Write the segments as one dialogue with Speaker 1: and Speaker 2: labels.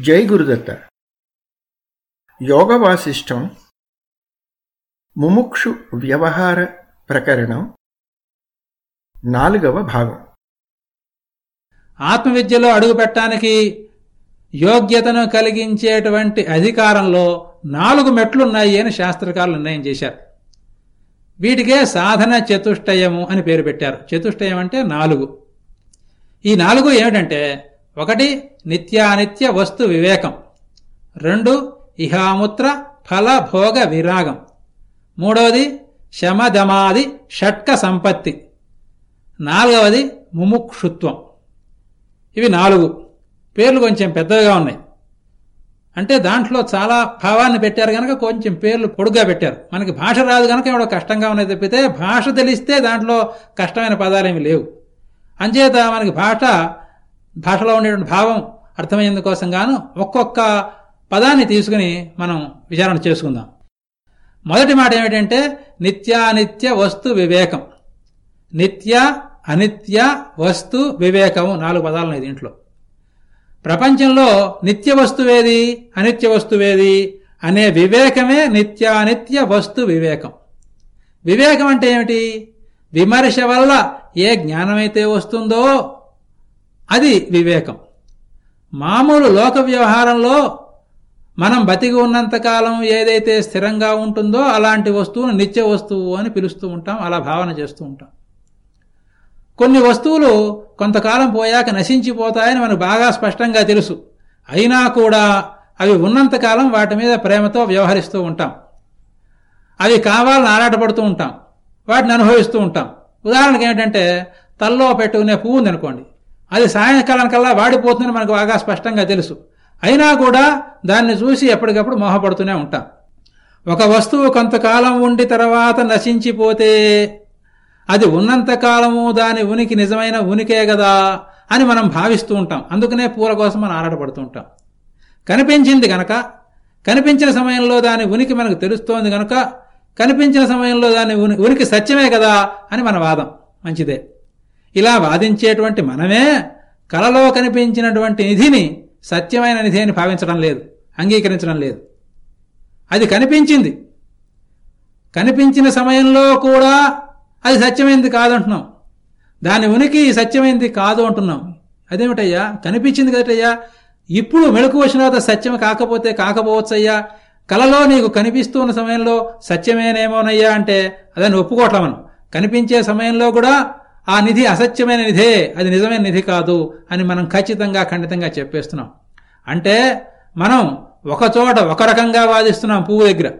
Speaker 1: జై గురుదత్త. యోగ వాసిష్టం ముముక్షు వ్యవహార ప్రకరణం నాలుగవ భాగం.
Speaker 2: ఆత్మవిద్యలో అడుగుపెట్టడానికి యోగ్యతను కలిగించేటువంటి అధికారంలో నాలుగు మెట్లున్నాయి అని శాస్త్రకారులు నిర్ణయం చేశారు. వీటికే సాధన చతుష్టయము అని పేరు పెట్టారు. చతుష్టయం అంటే నాలుగు. ఈ నాలుగు ఏమిటంటే ఒకటి నిత్యానిత్య వస్తు వివేకం. రెండు ఇహాముత్ర ఫలభోగ విరాగం. మూడవది శమదమాది షట్క సంపత్తి. నాలుగవది ముముక్షుత్వం. ఇవి నాలుగు. పేర్లు కొంచెం పెద్దవిగా ఉన్నాయి. అంటే దాంట్లో చాలా భావాన్ని పెట్టారు కనుక కొంచెం పేర్లు పొడుగ్గా పెట్టారు. మనకి భాష రాదు కనుక ఎవడో కష్టంగా ఉన్నది తప్పితే భాష తెలిస్తే దాంట్లో కష్టమైన పదాలేమి లేవు. అంచేత మనకి భాష భాషలో ఉండేటువంటి భావం అర్థమయ్యేందుకోసం గాను ఒక్కొక్క పదాన్ని తీసుకుని మనం విచారణ చేసుకుందాం. మొదటి మాట ఏమిటంటే నిత్యానిత్య వస్తు వివేకం. నిత్య అనిత్య వస్తు వివేకము నాలుగు పదాలు ఉన్నాయి దీంట్లో. ప్రపంచంలో నిత్య వస్తువేది అనిత్య వస్తువేది అనే వివేకమే నిత్యానిత్య వస్తు వివేకం. వివేకం అంటే ఏమిటి? విమర్శ వల్ల ఏ జ్ఞానమైతే వస్తుందో అది వివేకం. మామూలు లోక వ్యవహారంలో మనం బతికి ఉన్నంతకాలం ఏదైతే స్థిరంగా ఉంటుందో అలాంటి వస్తువును నిత్య వస్తువు అని పిలుస్తూ ఉంటాం అలా భావన చేస్తూ ఉంటాం. కొన్ని వస్తువులు కొంతకాలం పోయాక నశించిపోతాయని మనకు బాగా స్పష్టంగా తెలుసు. అయినా కూడా అవి ఉన్నంతకాలం వాటి మీద ప్రేమతో వ్యవహరిస్తూ ఉంటాం. అవి కావాలని ఆరాటపడుతూ ఉంటాం. వాటిని అనుభవిస్తూ ఉంటాం. ఉదాహరణకు ఏంటంటే తల్లో పెట్టుకునే పువ్వు ఉందనుకోండి. అది సాయంకాలం కల్లా వాడిపోతుందని మనకు బాగా స్పష్టంగా తెలుసు. అయినా కూడా దాన్ని చూసి ఎప్పటికప్పుడు మోహపడుతూనే ఉంటాం. ఒక వస్తువు కొంతకాలం ఉండి తర్వాత నశించిపోతే అది ఉన్నంతకాలము దాని ఉనికి నిజమైన ఉనికే కదా అని మనం భావిస్తూ ఉంటాం. అందుకనే పూల కోసం మనం ఆరాటపడుతూ ఉంటాం. కనిపించింది గనక కనిపించిన సమయంలో దాని ఉనికి మనకు తెలుస్తోంది గనక కనిపించిన సమయంలో దాని ఉనికి సత్యమే కదా అని మన వాదం. మంచిదే. ఇలా వాదించేటువంటి మనమే కలలో కనిపించినటువంటి నిధిని సత్యమైన నిధి అని భావించడం లేదు అంగీకరించడం లేదు. అది కనిపించింది. కనిపించిన సమయంలో కూడా అది సత్యమైంది కాదంటున్నాం. దాని ఉనికి సత్యమైంది కాదు అంటున్నాం. అదేమిటయ్యా? కనిపించింది కదటయ్యా? ఇప్పుడు మెళుకు వచ్చిన తర్వాత సత్యం కాకపోతే కాకపోవచ్చయ్యా? కలలో నీకు కనిపిస్తున్న సమయంలో సత్యమేనేమోనయ్యా అంటే అదని ఒప్పుకోవట్లే మనం. కనిపించే సమయంలో కూడా ఆ నిధి అసత్యమైన నిధే అది నిజమైన నిధి కాదు అని మనం ఖచ్చితంగా ఖండితంగా చెప్పేస్తున్నాం. అంటే మనం ఒక చోట ఒక రకంగా వాదిస్తున్నాం పువ్వు దగ్గర.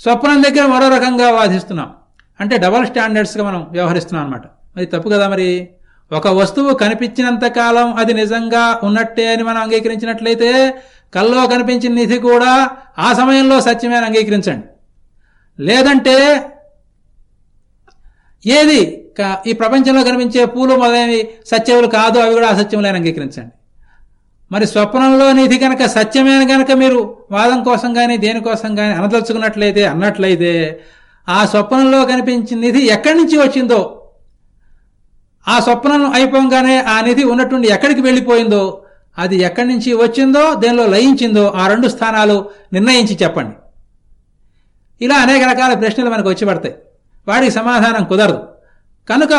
Speaker 2: స్వప్నం దగ్గర మరో రకంగా వాదిస్తున్నాం. అంటే డబల్ స్టాండర్డ్స్గా మనం వ్యవహరిస్తున్నాం అనమాట అది తప్పు కదా మరి? ఒక వస్తువు కనిపించినంత కాలం అది నిజంగా ఉన్నట్టే అని మనం అంగీకరించినట్లయితే కల్లో కనిపించిన నిధి కూడా ఆ సమయంలో సత్యమే అంగీకరించండి. లేదంటే ఏది? ఈ ప్రపంచంలో కనిపించే పూలు మొదలైనవి సత్యములు కాదు అవి కూడా అసత్యములైన అంగీకరించండి. మరి స్వప్నంలో నిధి కనుక సత్యమైన కనుక మీరు వాదం కోసం కానీ దేనికోసం కానీ అనదలుచుకున్నట్లయితే అన్నట్లయితే ఆ స్వప్నంలో కనిపించిన నిధి ఎక్కడి నుంచి వచ్చిందో ఆ స్వప్నం అయిపోగానే ఆ నిధి ఉన్నట్టుండి ఎక్కడికి వెళ్ళిపోయిందో అది ఎక్కడి నుంచి వచ్చిందో దేనిలో లయించిందో ఆ రెండు స్థానాలు నిర్ణయించి చెప్పండి. ఇలా అనేక రకాల ప్రశ్నలు మనకు వచ్చి పడతాయి. వాడికి సమాధానం కుదరదు. కనుక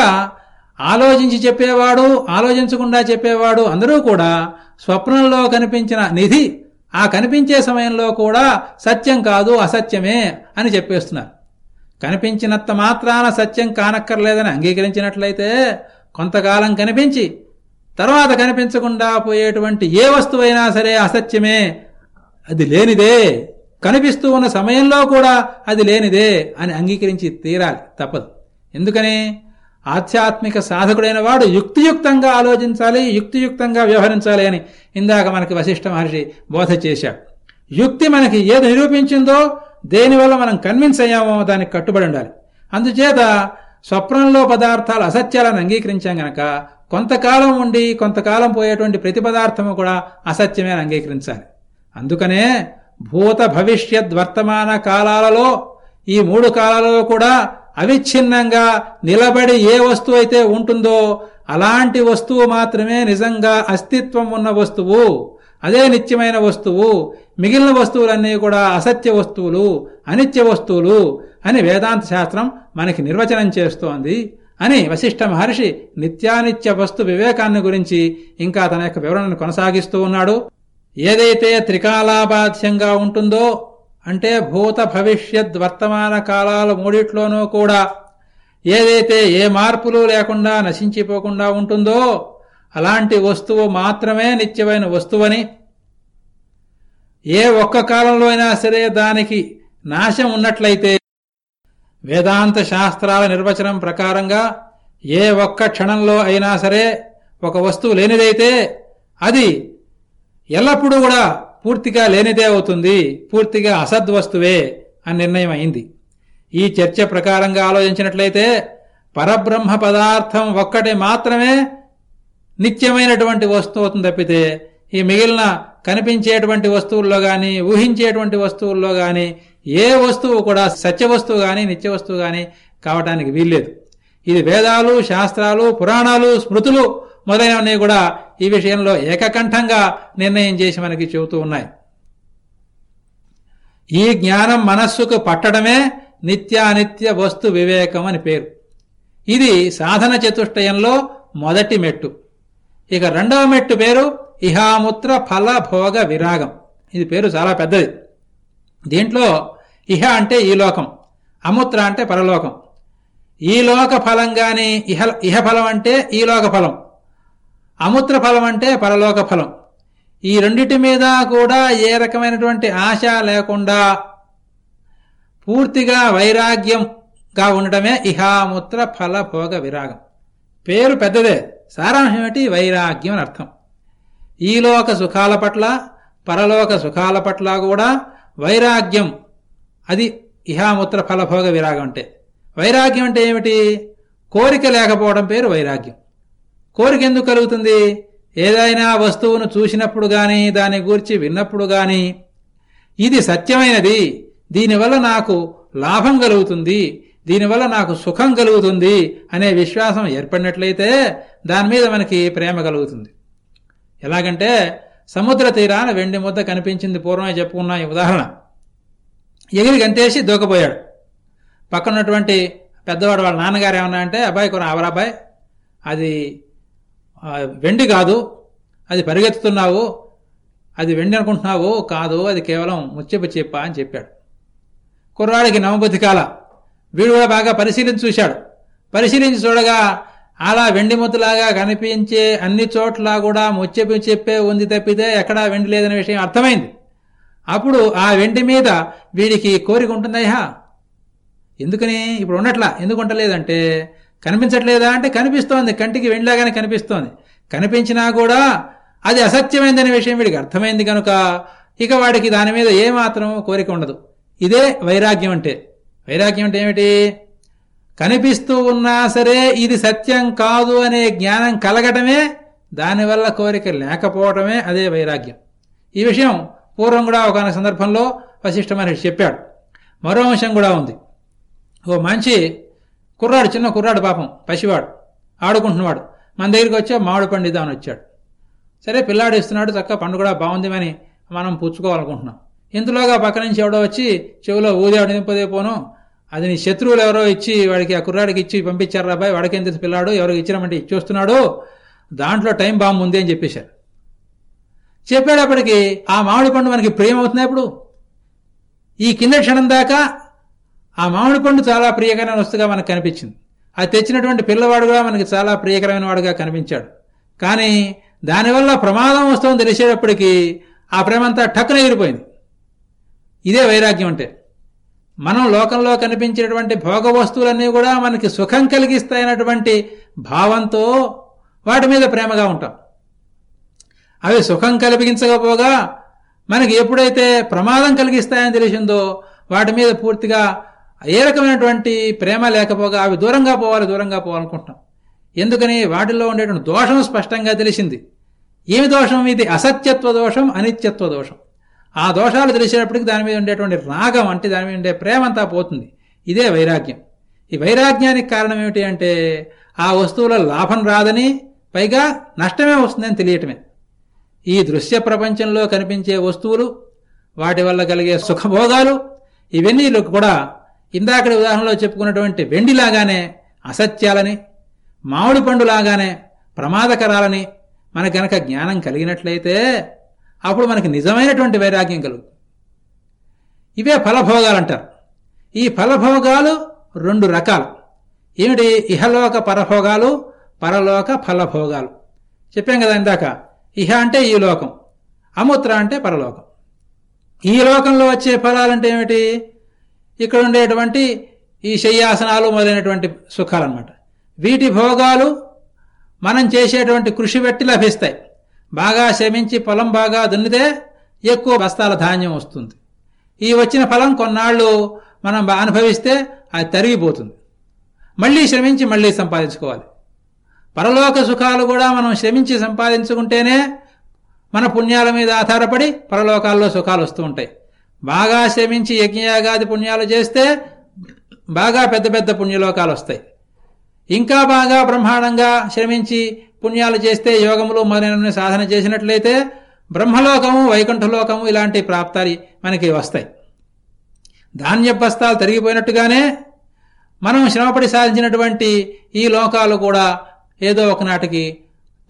Speaker 2: ఆలోచించి చెప్పేవాడు ఆలోచించకుండా చెప్పేవాడు అందరూ కూడా స్వప్నంలో కనిపించిన నిధి ఆ కనిపించే సమయంలో కూడా సత్యం కాదు అసత్యమే అని చెప్పేస్తున్నారు. కనిపించినంత మాత్రాన సత్యం కానక్కర్లేదని అంగీకరించినట్లయితే కొంతకాలం కనిపించి తర్వాత కనిపించకుండా పోయేటువంటి ఏ వస్తువైనా సరే అసత్యమే అది లేనిదే కనిపిస్తూ ఉన్న సమయంలో కూడా అది లేనిదే అని అంగీకరించి తీరాలి తప్పదు. ఎందుకని? ఆధ్యాత్మిక సాధకుడైన వాడు యుక్తియుక్తంగా ఆలోచించాలి యుక్తియుక్తంగా వ్యవహరించాలి అని ఇందాక మనకి వశిష్ఠ మహర్షి బోధ చేశాడు. యుక్తి మనకి ఏది నిరూపించిందో దేనివల్ల మనం కన్విన్స్ అయ్యామో దానికి కట్టుబడి ఉండాలి. అందుచేత స్వప్నంలో పదార్థాలు అసత్యాలను అంగీకరించాం గనక కొంతకాలం ఉండి కొంతకాలం పోయేటువంటి ప్రతి పదార్థము కూడా అసత్యమే అంగీకరించాలి. అందుకనే భూత భవిష్యత్ వర్తమాన కాలాలలో ఈ మూడు కాలాలలో కూడా అవిచ్ఛిన్నంగా నిలబడి ఏ వస్తువు అయితే ఉంటుందో అలాంటి వస్తువు మాత్రమే నిజంగా అస్తిత్వం ఉన్న వస్తువు. అదే నిత్యమైన వస్తువు. మిగిలిన వస్తువులన్నీ కూడా అసత్య వస్తువులు అనిత్య వస్తువులు అని వేదాంత శాస్త్రం మనకి నిర్వచనం చేస్తోంది అని వశిష్ఠ మహర్షి నిత్యానిత్య వస్తు వివేకాన్ని గురించి ఇంకా తన యొక్క వివరణను కొనసాగిస్తూ ఉన్నాడు. ఏదైతే త్రికాలాబాధ్యంగా ఉంటుందో అంటే భూత భవిష్యత్ వర్తమాన కాలాల మూడిట్లోనూ కూడా ఏదైతే ఏ మార్పులు లేకుండా నశించిపోకుండా ఉంటుందో అలాంటి వస్తువు మాత్రమే నిత్యమైన వస్తువని ఏ ఒక్క కాలంలో అయినా సరే దానికి నాశం ఉన్నట్లయితే వేదాంత శాస్త్రాల నిర్వచనం ప్రకారంగా ఏ ఒక్క క్షణంలో అయినా సరే ఒక వస్తువు లేనిదైతే అది ఎల్లప్పుడూ కూడా పూర్తిగా లేనిదే అవుతుంది పూర్తిగా అసద్వస్తువే అని నిర్ణయం అయింది. ఈ చర్చ ప్రకారంగా ఆలోచించినట్లయితే పరబ్రహ్మ పదార్థం ఒక్కటి మాత్రమే నిత్యమైనటువంటి వస్తువు అవుతుంది తప్పితే ఈ మిగిలిన కనిపించేటువంటి వస్తువుల్లో గాని ఊహించేటువంటి వస్తువుల్లో గాని ఏ వస్తువు కూడా సత్య వస్తువు గాని నిత్య వస్తువు గాని కావటానికి వీల్లేదు. ఇది వేదాలు శాస్త్రాలు పురాణాలు స్మృతులు మొదలైనవన్నీ కూడా ఈ విషయంలో ఏకకంఠంగా నిర్ణయం చేసి మనకి చెబుతూ ఉన్నాయి. ఈ జ్ఞానం మనస్సుకు పట్టడమే నిత్యానిత్య వస్తు వివేకం అని పేరు. ఇది సాధన చతుష్టయంలో మొదటి మెట్టు. ఇక రెండవ మెట్టు పేరు ఇహాముత్ర ఫల భోగ విరాగం. ఇది పేరు చాలా పెద్దది. దీంట్లో ఇహ అంటే ఈ లోకం అముత్ర అంటే పరలోకం. ఈ లోక ఫలం గాని ఇహ ఇహ ఫలం అంటే ఈ లోక ఫలం. అముత్ర ఫలం అంటే పరలోక ఫలం. ఈ రెండిటి మీద కూడా ఏ రకమైనటువంటి ఆశ లేకుండా పూర్తిగా వైరాగ్యంగా ఉండటమే ఇహాముత్ర ఫల భోగ విరాగం. పేరు పెద్దదే. సారాంశం ఏమిటి? వైరాగ్యం అని అర్థం. ఈలోక సుఖాల పట్ల పరలోక సుఖాల పట్ల కూడా వైరాగ్యం అది ఇహాముత్ర ఫలభోగ విరాగం అంటే. వైరాగ్యం అంటే ఏమిటి? కోరిక లేకపోవడం పేరు వైరాగ్యం. కోరిక ఎందుకు కలుగుతుంది? ఏదైనా వస్తువును చూసినప్పుడు గాని దాని గూర్చి విన్నప్పుడు గాని ఇది సత్యమైనది. దీనివల్ల నాకు లాభం కలుగుతుంది. దీనివల్ల నాకు సుఖం కలుగుతుంది అనే విశ్వాసం ఏర్పడినట్లయితే దాని మీద మనకి ప్రేమ కలుగుతుంది. ఎలాగంటే సముద్ర తీరాన వెండి ముద్ద కనిపించింది పూర్వమే చెప్పుకున్న ఈ ఉదాహరణ. ఎగిరి గంతేసి దూకపోయాడు. పక్కనటువంటి పెద్దవాడు వాళ్ళ నాన్నగారు ఏమన్నా అంటే అబ్బాయి కొన్ని అవరాబాయ్ అది వెండి కాదు. అది పరిగెత్తుతున్నావు. అది వెండి అనుకుంటున్నావు. కాదు. అది కేవలం ముచ్చెప్ప చెప్ప అని చెప్పాడు. కుర్రాడికి నవబుద్ధి కాల. వీడు కూడా బాగా పరిశీలించి చూశాడు. పరిశీలించి చూడగా అలా వెండి ముద్దులాగా కనిపించే అన్ని చోట్ల కూడా ముచ్చెప్పి చెప్పే ఉంది తప్పితే ఎక్కడా వెండి లేదనే విషయం అర్థమైంది. అప్పుడు ఆ వెండి మీద వీడికి కోరిక ఉంటుందయ్యా? ఎందుకని? ఇప్పుడు ఉండట్లా. ఎందుకు ఉండలేదంటే కనిపించట్లేదా అంటే కనిపిస్తోంది. కంటికి వెండిలాగానే కనిపిస్తోంది. కనిపించినా కూడా అది అసత్యమైందనే విషయం వీడికి అర్థమైంది కనుక ఇక వాడికి దాని మీద ఏమాత్రం కోరిక ఉండదు. ఇదే వైరాగ్యం అంటే. వైరాగ్యం అంటే ఏమిటి? కనిపిస్తూ ఉన్నా సరే ఇది సత్యం కాదు అనే జ్ఞానం కలగటమే దానివల్ల కోరిక లేకపోవటమే అదే వైరాగ్యం. ఈ విషయం పూర్వం కూడా ఒక సందర్భంలో వశిష్ఠ మహర్షి చెప్పాడు. మరో అంశం కూడా ఉంది. ఓ మంచి కుర్రాడు చిన్న కుర్రాడు పాపం పసివాడు ఆడుకుంటున్నవాడు. మన దగ్గరికి వచ్చా మామిడి పండు ఇద్దామని వచ్చాడు. సరే పిల్లాడు ఇస్తున్నాడు చక్క పండు కూడా బాగుంది అని మనం పుచ్చుకోవాలనుకుంటున్నాం. ఇంతలోగా పక్క నుంచి ఎవడో వచ్చి చెవిలో ఊదేవాడు నింపదే పోను. అది నీ శత్రువులు ఎవరో ఇచ్చి వాడికి ఆ కుర్రాడికి ఇచ్చి పంపించారు రాబాయ్ వాడికి ఎంత పిల్లాడు ఎవరికి ఇచ్చినామంటే ఇచ్చొస్తున్నాడు. దాంట్లో టైం బాంబు ఉంది అని చెప్పేశారు. చెప్పేటప్పటికి ఆ మామిడి పండు మనకి ప్రేమవుతున్నాయి అవుతున్నాయి ఇప్పుడు ఈ కింద క్షణం దాకా ఆ మామిడి పండు చాలా ప్రియకరమైన వస్తుగా మనకు కనిపించింది. అది తెచ్చినటువంటి పిల్లవాడు కూడా మనకి చాలా ప్రియకరమైన వాడుగా కనిపించాడు. కానీ దానివల్ల ప్రమాదం వస్తుందని తెలిసేటప్పటికీ ఆ ప్రేమంతా టక్కున ఎగిరిపోయింది. ఇదే వైరాగ్యం అంటే. మనం లోకంలో కనిపించేటువంటి భోగ వస్తువులన్నీ కూడా మనకి సుఖం కలిగిస్తాయన్నటువంటి భావంతో వాటి మీద ప్రేమగా ఉంటాం. అవి సుఖం కలిగించకపోగా మనకి ఎప్పుడైతే ప్రమాదం కలిగిస్తాయని తెలిసిందో వాటి మీద పూర్తిగా ఏ రకమైనటువంటి ప్రేమ లేకపోగా అవి దూరంగా పోవాలి దూరంగా పోవాలనుకుంటున్నాం. ఎందుకని వాటిల్లో ఉండేటువంటి దోషం స్పష్టంగా తెలిసింది. ఏమి దోషం ఇది? అసత్యత్వ దోషం అనిత్యత్వ దోషం. ఆ దోషాలు తెలిసేటప్పటికి దాని మీద ఉండేటువంటి రాగం అంటే దాని మీద ఉండే ప్రేమ అంతా పోతుంది. ఇదే వైరాగ్యం. ఈ వైరాగ్యానికి కారణం ఏమిటి అంటే ఆ వస్తువుల లాభం రాదని పైగా నష్టమే వస్తుందని తెలియటమే. ఈ దృశ్య ప్రపంచంలో కనిపించే వస్తువులు వాటి వల్ల కలిగే సుఖభోగాలు ఇవన్నీ కూడా ఇందాకటి ఉదాహరణలో చెప్పుకున్నటువంటి వెండిలాగానే అసత్యాలని మామిడి పండులాగానే ప్రమాదకరాలని మన గనక జ్ఞానం కలిగినట్లయితే అప్పుడు మనకి నిజమైనటువంటి వైరాగ్యం కలుగుతుంది. ఇవే ఫలభోగాలు అంటారు ఈ ఫలభోగాలు రెండు రకాలు. ఏమిటి? ఇహలోక పరభోగాలు పరలోక ఫలభోగాలు. చెప్పాం కదా ఇందాక ఇహ అంటే ఈ లోకం అముత్ర అంటే పరలోకం. ఈ లోకంలో వచ్చే ఫలాలంటే ఏమిటి? ఇక్కడ ఉండేటువంటి ఈ శయ్యాసనాలు మొదలైనటువంటి సుఖాలు అనమాట వీటి భోగాలు మనం చేసేటువంటి కృషి పెట్టి లభిస్తాయి. బాగా శ్రమించి పొలం బాగా దున్నితే ఎక్కువ బస్తాల ధాన్యం వస్తుంది. ఈ వచ్చిన ఫలం కొన్నాళ్ళు మనం అనుభవిస్తే అది తరిగిపోతుంది. మళ్ళీ శ్రమించి మళ్ళీ సంపాదించుకోవాలి. పరలోక సుఖాలు కూడా మనం శ్రమించి సంపాదించుకుంటేనే మన పుణ్యాల మీద ఆధారపడి పరలోకాల్లో సుఖాలు వస్తూ ఉంటాయి. బాగా శ్రమించి యజ్ఞయాగాది పుణ్యాలు చేస్తే బాగా పెద్ద పెద్ద పుణ్యలోకాలు వస్తాయి. ఇంకా బాగా బ్రహ్మాండంగా శ్రమించి పుణ్యాలు చేస్తే యోగములు మొదలైన సాధన చేసినట్లయితే బ్రహ్మలోకము వైకుంఠలోకము ఇలాంటి ప్రాప్తాలు మనకి వస్తాయి. ధాన్య బస్తాలు తరిగిపోయినట్టుగానే మనం శ్రమపడి సాధించినటువంటి ఈ లోకాలు కూడా ఏదో ఒకనాటికి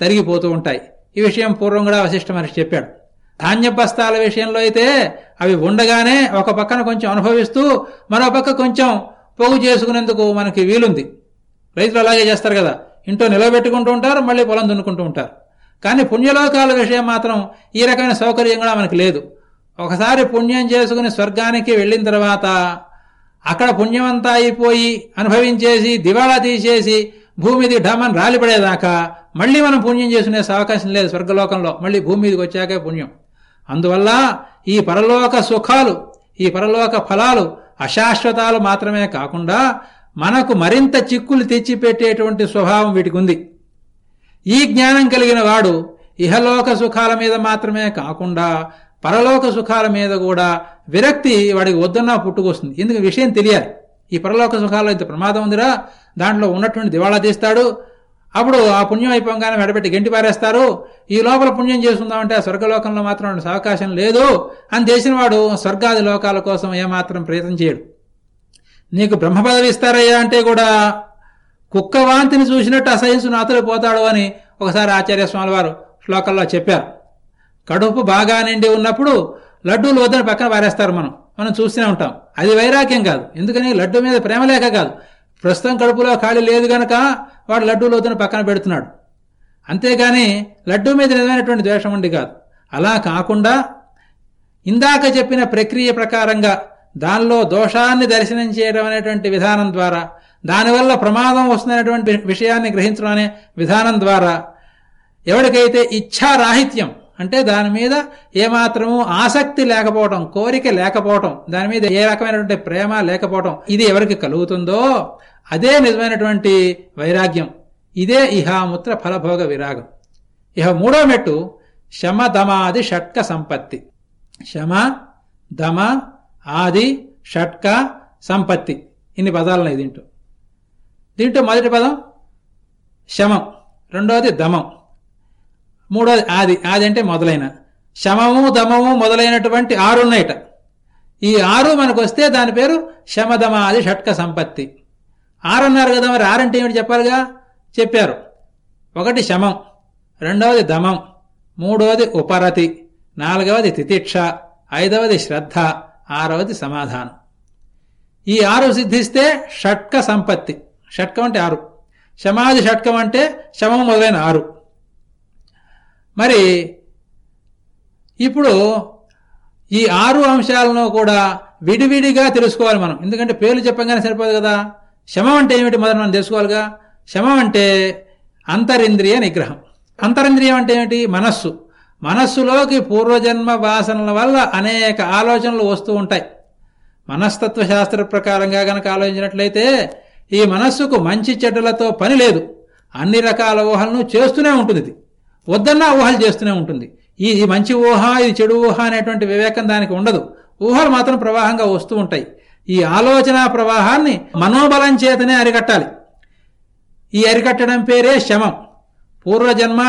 Speaker 2: తరిగిపోతూ ఉంటాయి. ఈ విషయం పూర్వం కూడా వశిష్ఠ మహర్షి చెప్పాడు. ధాన్య బస్తాల విషయంలో అయితే అవి ఉండగానే ఒక పక్కన కొంచెం అనుభవిస్తూ మరో పక్క కొంచెం పోగు చేసుకునేందుకు మనకి వీలుంది. రైతులు అలాగే చేస్తారు కదా. ఇంట్లో నిలబెట్టుకుంటూ ఉంటారు మళ్ళీ పొలం దున్నుకుంటూ ఉంటారు. కానీ పుణ్యలోకాల విషయం మాత్రం ఈ రకమైన సౌకర్యం కూడా మనకి లేదు. ఒకసారి పుణ్యం చేసుకుని స్వర్గానికి వెళ్ళిన తర్వాత అక్కడ పుణ్యమంతా అయిపోయి అనుభవించేసి దివాళా తీసేసి భూమిది ఢమన్ రాలిపడేదాకా మళ్ళీ మనం పుణ్యం చేసుకునే అవకాశం లేదు స్వర్గలోకంలో. మళ్ళీ భూమి మీదకి వచ్చాకే పుణ్యం. అందువల్ల ఈ పరలోక సుఖాలు ఈ పరలోక ఫలాలు అశాశ్వతాలు మాత్రమే కాకుండా మనకు మరింత చిక్కులు తెచ్చిపెట్టేటువంటి స్వభావం వీటికి ఉంది. ఈ జ్ఞానం కలిగిన వాడు ఇహలోక సుఖాల మీద మాత్రమే కాకుండా పరలోక సుఖాల మీద కూడా విరక్తి వాడికి వద్దన్నా పుట్టుకొస్తుంది. ఎందుకు విషయం తెలియాలి. ఈ పరలోక సుఖాల్లో ఇంత ప్రమాదం ఉందిరా? దాంట్లో ఉన్నటువంటి దివాళా తీస్తాడు. అప్పుడు ఆ పుణ్యం అయిపోగానే మెడబెట్టి గంటి పారేస్తారు. ఈ లోపల పుణ్యం చేసుకుందామంటే ఆ స్వర్గలోకంలో మాత్రం అవకాశం లేదు. అని చేసిన వాడు స్వర్గాది లోకాల కోసం ఏమాత్రం ప్రయత్నం చేయడు. నీకు బ్రహ్మ పదవి ఇస్తారయ్యా అంటే కూడా కుక్క వాంతిని చూసినట్టు అసహించు నాతలు పోతాడు అని ఒకసారి ఆచార్య స్వామి వారు శ్లోకంలో చెప్పారు. కడుపు బాగా నిండి ఉన్నప్పుడు లడ్డూలు వద్దని పక్కన పారేస్తారు మనం. మనం చూస్తూనే ఉంటాం. అది వైరాగ్యం కాదు. ఎందుకని? లడ్డు మీద ప్రేమ లేక కాదు. ప్రస్తుతం కడుపులో ఖాళీ లేదు గనక వాడు లడ్డూ వద్దని పక్కన పెడుతున్నాడు. అంతేగాని లడ్డూ మీద నిజమైనటువంటి ద్వేషం ఉండి కాదు. అలా కాకుండా ఇందాక చెప్పిన ప్రక్రియ ప్రకారంగా దానిలో దోషాన్ని దర్శనం చేయడం అనేటువంటి విధానం ద్వారా దానివల్ల ప్రమాదం వస్తుందనేటువంటి విషయాన్ని గ్రహించడం అనే విధానం ద్వారా ఎవరికైతే ఇచ్ఛారాహిత్యం అంటే దాని మీద ఏమాత్రము ఆసక్తి లేకపోవటం కోరిక లేకపోవటం దాని మీద ఏ రకమైనటువంటి ప్రేమ లేకపోవటం ఇది ఎవరికి కలుగుతుందో అదే నిజమైనటువంటి వైరాగ్యం. ఇదే ఇహాముత్ర ఫలభోగ విరాగం. ఇహ మూడో మెట్టు శమ దమాది షట్క సంపత్తి. శమ దమ ఆది షట్క సంపత్తి. ఇన్ని పదాలున్నాయి దీంట్లో దీంట్లో మొదటి పదం శమం రెండవది దమం. మూడోది ఆది. ఆది అంటే మొదలైన. శమము దమము మొదలైనటువంటి ఆరున్నాయిట. ఈ ఆరు మనకు వస్తే దాని పేరు శమదమాది షట్క సంపత్తి. ఆరన్నారు కదా మరి ఆరంటే ఏమిటి చెప్పాలిగా? చెప్పారు. ఒకటి శమం రెండవది దమం మూడవది ఉపరతి నాలుగవది తితిక్ష ఐదవది శ్రద్ధ ఆరవది సమాధానం. ఈ ఆరు సిద్ధిస్తే షట్క సంపత్తి. షట్కం అంటే ఆరు. శమాది షట్కం అంటే శమం మొదలైన ఆరు. మరి ఇప్పుడు ఈ ఆరు అంశాలను కూడా విడివిడిగా తెలుసుకోవాలి మనం. ఎందుకంటే పేర్లు చెప్పగానే సరిపోదు కదా. శమం అంటే ఏమిటి మొదలు మనం తెలుసుకోవాలిగా. శమం అంటే అంతరింద్రియ నిగ్రహం. అంతరింద్రియం అంటే ఏమిటి? మనస్సు. మనస్సులోకి పూర్వజన్మ వాసనల వల్ల అనేక ఆలోచనలు వస్తూ ఉంటాయి. మనస్తత్వ శాస్త్ర ప్రకారంగా గనక ఆలోచించినట్లయితే ఈ మనస్సుకు మంచి చెడ్డలతో పని లేదు. అన్ని రకాల ఊహలను చేస్తూనే ఉంటుంది వద్దన్నా ఊహలు చేస్తూనే ఉంటుంది. ఈ మంచి ఊహ ఇది చెడు ఊహ అనేటువంటి వివేకం దానికి ఉండదు. ఊహలు మాత్రం ప్రవాహంగా వస్తూ ఉంటాయి. ఈ ఆలోచన ప్రవాహాన్ని మనోబలం చేతనే అరికట్టాలి. ఈ అరికట్టడం పేరే శమం. పూర్వజన్మ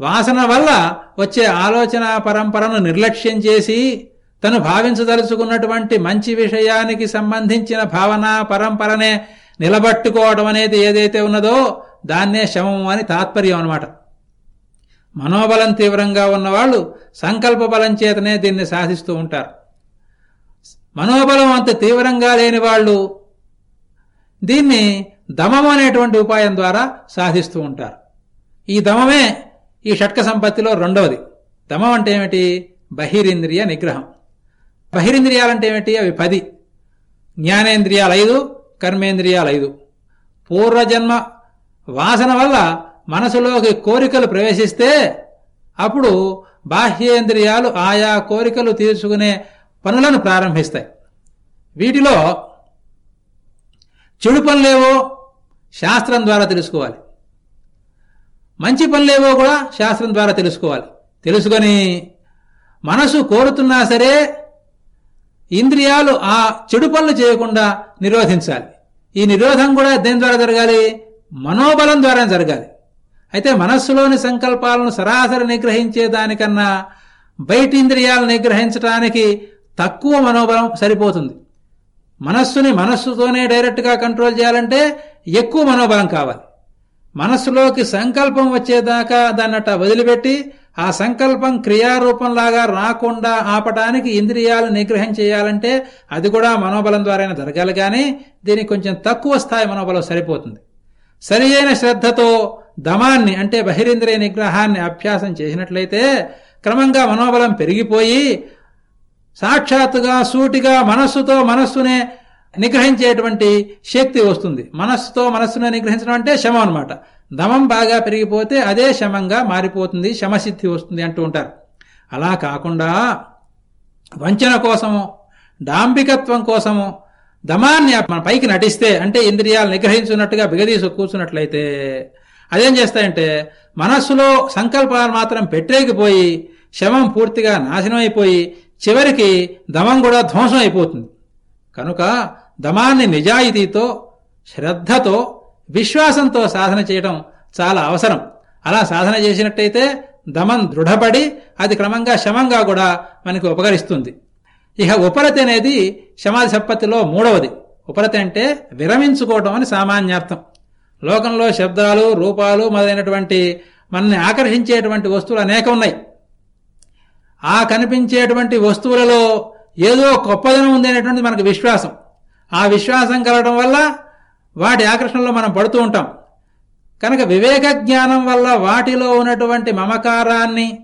Speaker 2: వాసన వల్ల వచ్చే ఆలోచన పరంపరను నిర్లక్ష్యం చేసి తను భావించదలుచుకున్నటువంటి మంచి విషయానికి సంబంధించిన భావన పరంపరనే నిలబట్టుకోవడం అనేది ఏదైతే ఉన్నదో దాన్నే శమం అని తాత్పర్యం అనమాట మనోబలం తీవ్రంగా ఉన్నవాళ్ళు సంకల్ప బలం చేతనే దీన్ని సాధిస్తూ ఉంటారు. మనోబలం అంత తీవ్రంగా లేని వాళ్ళు దీన్ని దమం అనేటువంటి ఉపాయం ద్వారా సాధిస్తూ ఉంటారు. ఈ దమమే ఈ షట్క సంపత్తిలో రెండవది. దమం అంటే ఏమిటి? బహిరింద్రియ నిగ్రహం. బహిరింద్రియాలంటే ఏమిటి? అవి పది. జ్ఞానేంద్రియాలు ఐదు కర్మేంద్రియాలు ఐదు. పూర్వజన్మ వాసన వల్ల మనసులోకి కోరికలు ప్రవేశిస్తే అప్పుడు బాహ్యేంద్రియాలు ఆయా కోరికలు తీర్చుకునే పనులను ప్రారంభిస్తాయి. వీటిలో చెడు పనులేవో శాస్త్రం ద్వారా తెలుసుకోవాలి. మంచి పనులేవో కూడా శాస్త్రం ద్వారా తెలుసుకోవాలి. తెలుసుకొని మనసు కోరుతున్నా సరే ఇంద్రియాలు ఆ చెడు పనులు చేయకుండా నిరోధించాలి. ఈ నిరోధం కూడా దేని ద్వారా జరగాలి? మనోబలం ద్వారా జరగాలి. అయితే మనస్సులోని సంకల్పాలను సరాసరి నిగ్రహించే దానికన్నా బయటి ఇంద్రియాలను నిగ్రహించడానికి తక్కువ మనోబలం సరిపోతుంది. మనస్సుని మనస్సుతోనే డైరెక్ట్గా కంట్రోల్ చేయాలంటే ఎక్కువ మనోబలం కావాలి. మనస్సులోకి సంకల్పం వచ్చేదాకా దాన్నట వదిలిపెట్టి ఆ సంకల్పం క్రియారూపంలాగా రాకుండా ఆపటానికి ఇంద్రియాలు నిగ్రహం చేయాలంటే అది కూడా మనోబలం ద్వారా జరగాలి కానీ దీనికి కొంచెం తక్కువ స్థాయి మనోబలం సరిపోతుంది. సరి అయిన శ్రద్ధతో దమాన్ని అంటే బహిరేంద్రియ నిగ్రహాన్ని అభ్యాసం చేసినట్లయితే క్రమంగా మనోబలం పెరిగిపోయి సాక్షాత్తుగా సూటిగా మనస్సుతో మనస్సునే నిగ్రహించేటువంటి శక్తి వస్తుంది. మనస్సుతో మనస్సునే నిగ్రహించడం అంటే శమం అనమాట దమం బాగా పెరిగిపోతే అదే శమంగా మారిపోతుంది శమసిద్ధి వస్తుంది అంటూ ఉంటారు. అలా కాకుండా వంచన కోసము డాంబికత్వం కోసము దమాన్ని మన పైకి నటిస్తే అంటే ఇంద్రియాలు నిగ్రహించున్నట్టుగా బిగదీసు కూర్చున్నట్లయితే అదేం చేస్తాయంటే మనస్సులో సంకల్పాలు మాత్రం పెట్టేకిపోయి శవం పూర్తిగా నాశనం అయిపోయి చివరికి దమం కూడా ధ్వంసం అయిపోతుంది. కనుక దమాన్ని నిజాయితీతో శ్రద్ధతో విశ్వాసంతో సాధన చేయడం చాలా అవసరం. అలా సాధన చేసినట్టయితే దమం దృఢపడి అది క్రమంగా శమంగా కూడా మనకి ఉపకరిస్తుంది. ఇక ఉపరతి అనేది శమాధి సంపత్తిలో మూడవది. ఉపరతి అంటే విరమించుకోవడం అని సామాన్యార్థం. లోకంలో శబ్దాలు రూపాలు మొదలైనటువంటి మనల్ని ఆకర్షించేటువంటి వస్తువులు అనేక ఉన్నాయి. ఆ కనిపించేటువంటి వస్తువులలో ఏదో గొప్పదనం ఉంది అనేటువంటిది మనకు విశ్వాసం. ఆ విశ్వాసం కలగడం వల్ల వాటి ఆకర్షణలో మనం పడుతూ ఉంటాం. కనుక వివేక జ్ఞానం వల్ల వాటిలో ఉన్నటువంటి మమకారాన్ని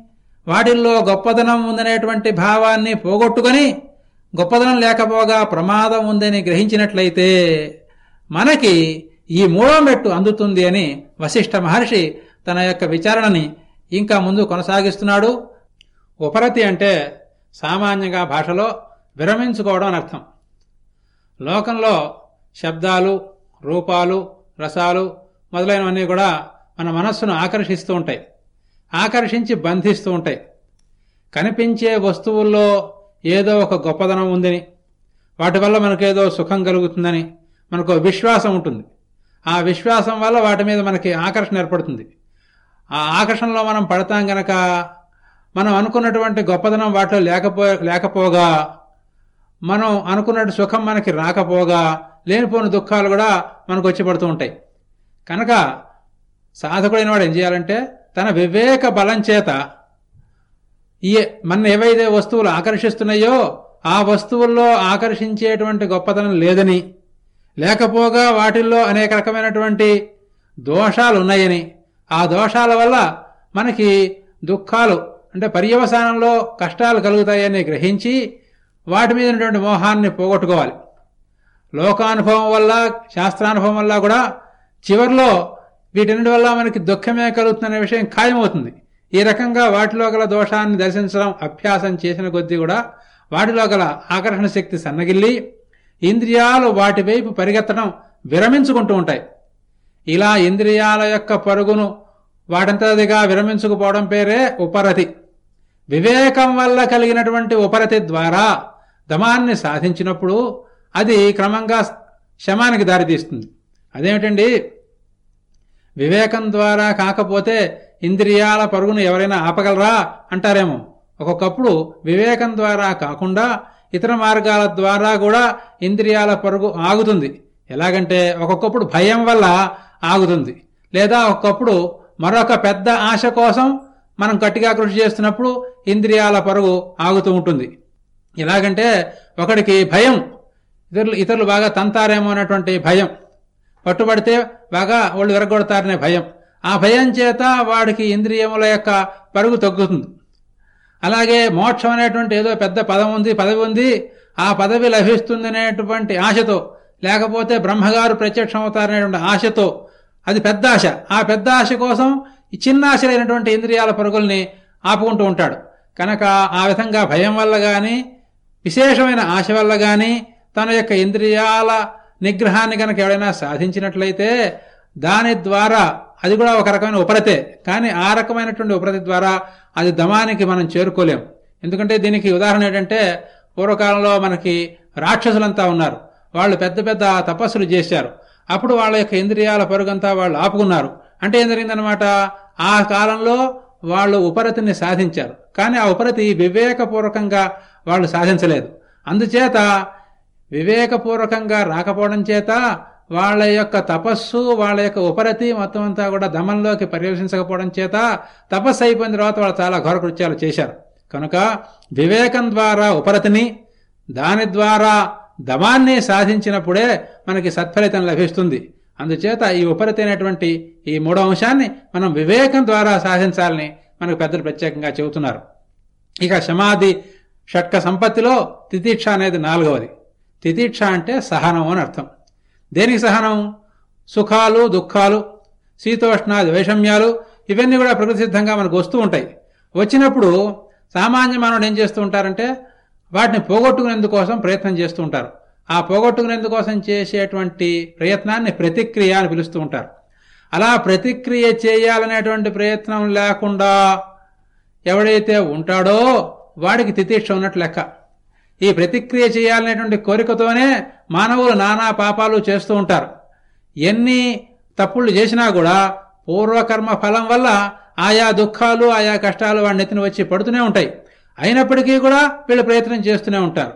Speaker 2: వాటిల్లో గొప్పదనం ఉందనేటువంటి భావాన్ని పోగొట్టుకొని గొప్పదనం లేకపోగా ప్రమాదం ఉందని గ్రహించినట్లయితే మనకి ఈ మూడో మెట్టు అందుతుంది అని వశిష్ఠ మహర్షి తన యొక్క విచారణని ఇంకా ముందు కొనసాగిస్తున్నాడు. ఉపరతి అంటే సామాన్యంగా భాషలో విరమించుకోవడం అని అర్థం. లోకంలో శబ్దాలు రూపాలు రసాలు మొదలైనవన్నీ కూడా మన మనస్సును ఆకర్షిస్తూ ఉంటాయి. ఆకర్షించి బంధిస్తూ ఉంటాయి. కనిపించే వస్తువుల్లో ఏదో ఒక గొప్పదనం ఉందని వాటి వల్ల మనకేదో సుఖం కలుగుతుందని మనకు విశ్వాసం ఉంటుంది. ఆ విశ్వాసం వల్ల వాటి మీద మనకి ఆకర్షణ ఏర్పడుతుంది. ఆ ఆకర్షణలో మనం పడతాం గనక మనం అనుకున్నటువంటి గొప్పదనం వాటిలో లేకపో లేకపోగా మనం అనుకున్నట్టు సుఖం మనకి రాకపోగా లేనిపోని దుఃఖాలు కూడా మనకు వచ్చి పడుతూ ఉంటాయి. కనుక సాధకుడైన వాడు ఏం చేయాలంటే తన వివేక బలం చేత ఈ మన ఏవైతే వస్తువులు ఆకర్షిస్తున్నాయో ఆ వస్తువుల్లో ఆకర్షించేటువంటి గొప్పతనం లేదని లేకపోగా వాటిల్లో అనేక రకమైనటువంటి దోషాలు ఉన్నాయని ఆ దోషాల వల్ల మనకి దుఃఖాలు అంటే పర్యవసానంలో కష్టాలు కలుగుతాయని గ్రహించి వాటి మీద ఉన్నటువంటి మోహాన్ని పోగొట్టుకోవాలి. లోకానుభవం వల్ల శాస్త్రానుభవం వల్ల కూడా చివరిలో వీటన్నిటి వల్ల మనకి దుఃఖమే కలుగుతుందనే విషయం ఖాయమవుతుంది. ఈ రకంగా వాటిలో గల దోషాన్ని దర్శించడం అభ్యాసం చేసిన కొద్దీ కూడా వాటిలో గల ఆకర్షణ శక్తి సన్నగిల్లి ఇంద్రియాలు వాటి వైపు పరిగెత్తడం విరమించుకుంటూ ఉంటాయి. ఇలా ఇంద్రియాల యొక్క పరుగును వాటంతదిగా విరమించుకుపోవడం పేరే ఉపరతి. వివేకం వల్ల కలిగినటువంటి ఉపరతి ద్వారా దమాన్ని సాధించినప్పుడు అది క్రమంగా శమానికి దారితీస్తుంది. అదేమిటండి? వివేకం ద్వారా కాకపోతే ఇంద్రియాల పరుగును ఎవరైనా ఆపగలరా? అంటారేమో. ఒక్కొక్కప్పుడు వివేకం ద్వారా కాకుండా ఇతర మార్గాల ద్వారా కూడా ఇంద్రియాల పరుగు ఆగుతుంది. ఎలాగంటే ఒక్కొక్కప్పుడు భయం వల్ల ఆగుతుంది. లేదా ఒక్కొక్కప్పుడు మరొక పెద్ద ఆశ కోసం మనం గట్టిగా కృషి చేస్తున్నప్పుడు ఇంద్రియాల పరుగు ఆగుతూ ఉంటుంది. ఎలాగంటే ఒకడికి భయం ఇతరులు ఇతరులు బాగా తంతారేమో అనేటువంటి భయం. పట్టుబడితే బాగా వాళ్ళు విరగొడతారనే భయం. ఆ భయం చేత వాడికి ఇంద్రియముల యొక్క పరుగు తగ్గుతుంది. అలాగే మోక్షం అనేటువంటి ఏదో పెద్ద పదం ఉంది పదవి ఉంది. ఆ పదవి లభిస్తుందనేటువంటి ఆశతో లేకపోతే బ్రహ్మగారు ప్రత్యక్షం అవుతారనేటువంటి ఆశతో అది పెద్ద ఆశ. ఆ పెద్ద ఆశ కోసం చిన్న ఆశలైనటువంటి ఇంద్రియాల పరుగుల్ని ఆపుకుంటూ ఉంటాడు. కనుక ఆ విధంగా భయం వల్ల కానీ విశేషమైన ఆశ వల్ల కానీ తన యొక్క ఇంద్రియాల నిగ్రహాన్ని కనుక ఎవడైనా సాధించినట్లయితే దాని ద్వారా అది కూడా ఒక రకమైన ఉపరతే. కానీ ఆ రకమైనటువంటి ఉపరతి ద్వారా అది దమానికి మనం చేరుకోలేం. ఎందుకంటే దీనికి ఉదాహరణ ఏంటంటే పూర్వకాలంలో మనకి రాక్షసులంతా ఉన్నారు. వాళ్ళు పెద్ద పెద్ద తపస్సులు చేశారు. అప్పుడు వాళ్ళ యొక్క ఇంద్రియాల పరుగంతా వాళ్ళు ఆపుకున్నారు. అంటే ఏం జరిగిందనమాట ఆ కాలంలో వాళ్ళు ఉపరతిని సాధించారు. కానీ ఆ ఉపరతి వివేకపూర్వకంగా వాళ్ళు సాధించలేదు. అందుచేత వివేకపూర్వకంగా రాకపోవడం చేత వాళ్ళ యొక్క తపస్సు వాళ్ళ యొక్క ఉపరతి మొత్తం అంతా కూడా దమంలోకి పర్యవేక్షించకపోవడం చేత తపస్సు అయిపోయిన తర్వాత వాళ్ళు చాలా ఘోర కృత్యాలు చేశారు. కనుక వివేకం ద్వారా ఉపరతిని దాని ద్వారా దమాన్ని సాధించినప్పుడే మనకి సత్ఫలితం లభిస్తుంది. అందుచేత ఈ ఉపరతి అనేటువంటి ఈ మూడో అంశాన్ని మనం వివేకం ద్వారా సాధించాలని మనకు పెద్దలు ప్రత్యేకంగా చెబుతున్నారు. ఇక సమాధి షట్క సంపత్తిలో తితీక్ష అనేది నాలుగవది. తితీక్ష అంటే సహనం అని అర్థం. దేనికి సహనం? సుఖాలు దుఃఖాలు శీతోష్ణాది వైషమ్యాలు ఇవన్నీ కూడా ప్రకృతి సిద్ధంగా మనకు వస్తూ ఉంటాయి. వచ్చినప్పుడు సామాన్య మానవుడు ఏం చేస్తూ ఉంటారంటే వాటిని పోగొట్టుకునేందుకోసం ప్రయత్నం చేస్తూ ఉంటారు. ఆ పోగొట్టుకునేందుకోసం చేసేటువంటి ప్రయత్నాన్ని ప్రతిక్రియ అని పిలుస్తూ ఉంటారు. అలా ప్రతిక్రియ చేయాలనేటువంటి ప్రయత్నం లేకుండా ఎవడైతే ఉంటాడో వాడికి తితీక్ష ఉన్నట్టు లెక్క. ఈ ప్రతిక్రియ చేయాలనేటువంటి కోరికతోనే మానవులు నానా పాపాలు చేస్తూ ఉంటారు. ఎన్ని తప్పులు చేసినా కూడా పూర్వకర్మ ఫలం వల్ల ఆయా దుఃఖాలు ఆయా కష్టాలు వాడి నెత్తిన వచ్చి పడుతూనే ఉంటాయి. అయినప్పటికీ కూడా వీళ్ళు ప్రయత్నం చేస్తూనే ఉంటారు.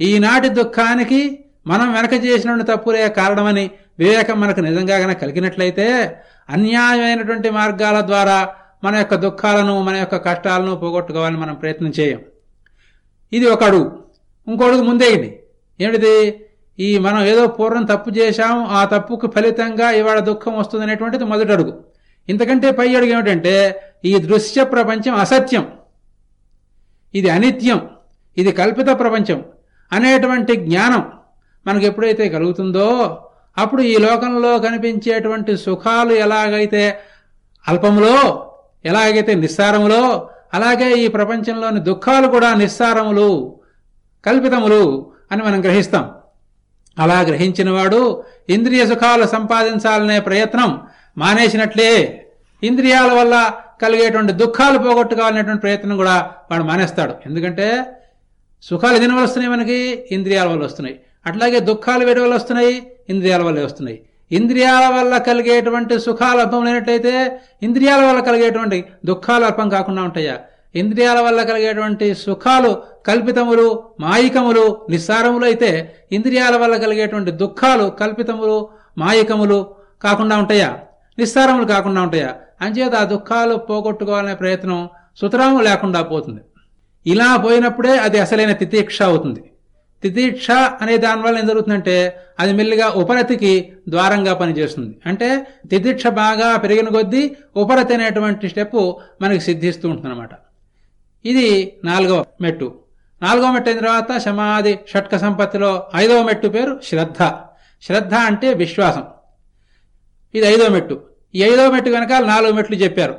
Speaker 2: ఈనాటి దుఃఖానికి మనం వెనక చేసిన తప్పులే కారణమని వివేకం మనకు నిజంగా గనక కలిగినట్లయితే అన్యాయమైనటువంటి మార్గాల ద్వారా మన యొక్క దుఃఖాలను మన యొక్క కష్టాలను పోగొట్టుకోవాలని మనం ప్రయత్నం చేయం. ఇది ఒక అడుగు. ఇంకోటికి అడుగు ముందే ఇది ఏమిటిది? ఈ మనం ఏదో పూర్వం తప్పు చేశాం ఆ తప్పుకు ఫలితంగా ఇవాళ దుఃఖం వస్తుంది అనేటువంటిది మొదటి అడుగు. ఇంతకంటే పై అడుగు ఏమిటంటే ఈ దృశ్య ప్రపంచం అసత్యం. ఇది అనిత్యం. ఇది కల్పిత ప్రపంచం. అనేటువంటి జ్ఞానం మనకు ఎప్పుడైతే కలుగుతుందో అప్పుడు ఈ లోకంలో కనిపించేటువంటి సుఖాలు ఎలాగైతే అల్పములో ఎలాగైతే నిస్సారములో అలాగే ఈ ప్రపంచంలోని దుఃఖాలు కూడా నిస్సారములు. కల్పితములు అని మనం గ్రహిస్తాం. అలా గ్రహించినవాడు ఇంద్రియ సుఖాలు సంపాదించాలనే ప్రయత్నం మానేసినట్లే ఇంద్రియాల వల్ల కలిగేటువంటి దుఃఖాలు పోగొట్టుకోవాలనేటువంటి ప్రయత్నం కూడా వాడు మానేస్తాడు. ఎందుకంటే సుఖాలు దీని వల్ల వస్తున్నాయి మనకి? ఇంద్రియాల వల్ల వస్తున్నాయి. అట్లాగే దుఃఖాలు వేడి వల్ల వస్తున్నాయి? ఇంద్రియాల వల్ల వస్తున్నాయి. ఇంద్రియాల వల్ల కలిగేటువంటి సుఖాలు అల్పం లేనట్లయితే ఇంద్రియాల వల్ల కలిగేటువంటి దుఃఖాలు అల్పం కాకుండా ఉంటాయా? ఇంద్రియాల వల్ల కలిగేటువంటి సుఖాలు కల్పితములు మాయికములు నిస్సారములు అయితే ఇంద్రియాల వల్ల కలిగేటువంటి దుఃఖాలు కల్పితములు మాయికములు కాకుండా ఉంటాయా? నిస్సారములు కాకుండా ఉంటాయా? అంచేత ఆ దుఃఖాలు పోగొట్టుకోవాలనే ప్రయత్నం సుతరాము లేకుండా పోతుంది. ఇలా పోయినప్పుడే అది అసలైన తితీక్ష అవుతుంది. తితీక్ష అనే దానివల్ల ఏం జరుగుతుందంటే అది మెల్లిగా ఉపరతికి ద్వారంగా పనిచేస్తుంది. అంటే తితీక్ష బాగా పెరిగిన కొద్దీ ఉపరతి అనేటువంటి స్టెప్ మనకి సిద్ధిస్తూ ఉంటుంది అనమాట ఇది నాలుగవ మెట్టు. నాలుగవ మెట్టు అయిన తర్వాత సమాధి షట్క సంపత్తిలో ఐదవ మెట్టు పేరు శ్రద్ధ. శ్రద్ధ అంటే విశ్వాసం. ఇది ఐదవ మెట్టు. ఈ ఐదవ మెట్టు కనుక నాలుగు మెట్లు చెప్పారు.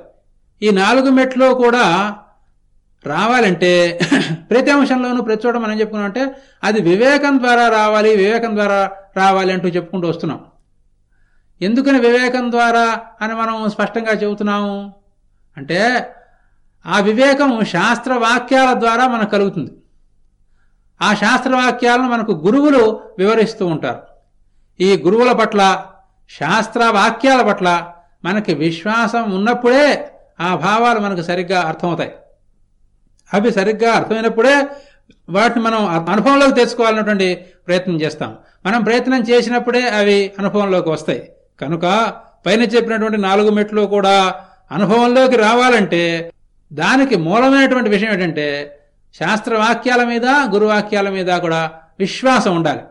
Speaker 2: ఈ నాలుగు మెట్లు కూడా రావాలంటే ప్రతి అంశంలోనూ ప్రతి చోట మనం చెప్పుకున్నాం అంటే అది వివేకం ద్వారా రావాలి వివేకం ద్వారా రావాలి అంటూ చెప్పుకుంటూ వస్తున్నాం. ఎందుకని వివేకం ద్వారా అని మనం స్పష్టంగా చెబుతున్నాము? అంటే ఆ వివేకం శాస్త్ర వాక్యాల ద్వారా మనకు కలుగుతుంది. ఆ శాస్త్రవాక్యాలను మనకు గురువులు వివరిస్తూ ఉంటారు. ఈ గురువుల పట్ల శాస్త్ర వాక్యాల పట్ల మనకి విశ్వాసం ఉన్నప్పుడే ఆ భావాలు మనకు సరిగ్గా అర్థమవుతాయి. అవి సరిగ్గా అర్థమైనప్పుడే వాటిని మనం అనుభవంలోకి తెచ్చుకోవాలన్నటువంటి ప్రయత్నం చేస్తాం. మనం ప్రయత్నం చేసినప్పుడే అవి అనుభవంలోకి వస్తాయి. కనుక పైన చెప్పినటువంటి నాలుగు మెట్లు కూడా అనుభవంలోకి రావాలంటే దానికి మూలమైనటువంటి విషయం ఏంటంటే శాస్త్రవాక్యాల మీద గురువాక్యాల మీద కూడా విశ్వాసం ఉండాలి.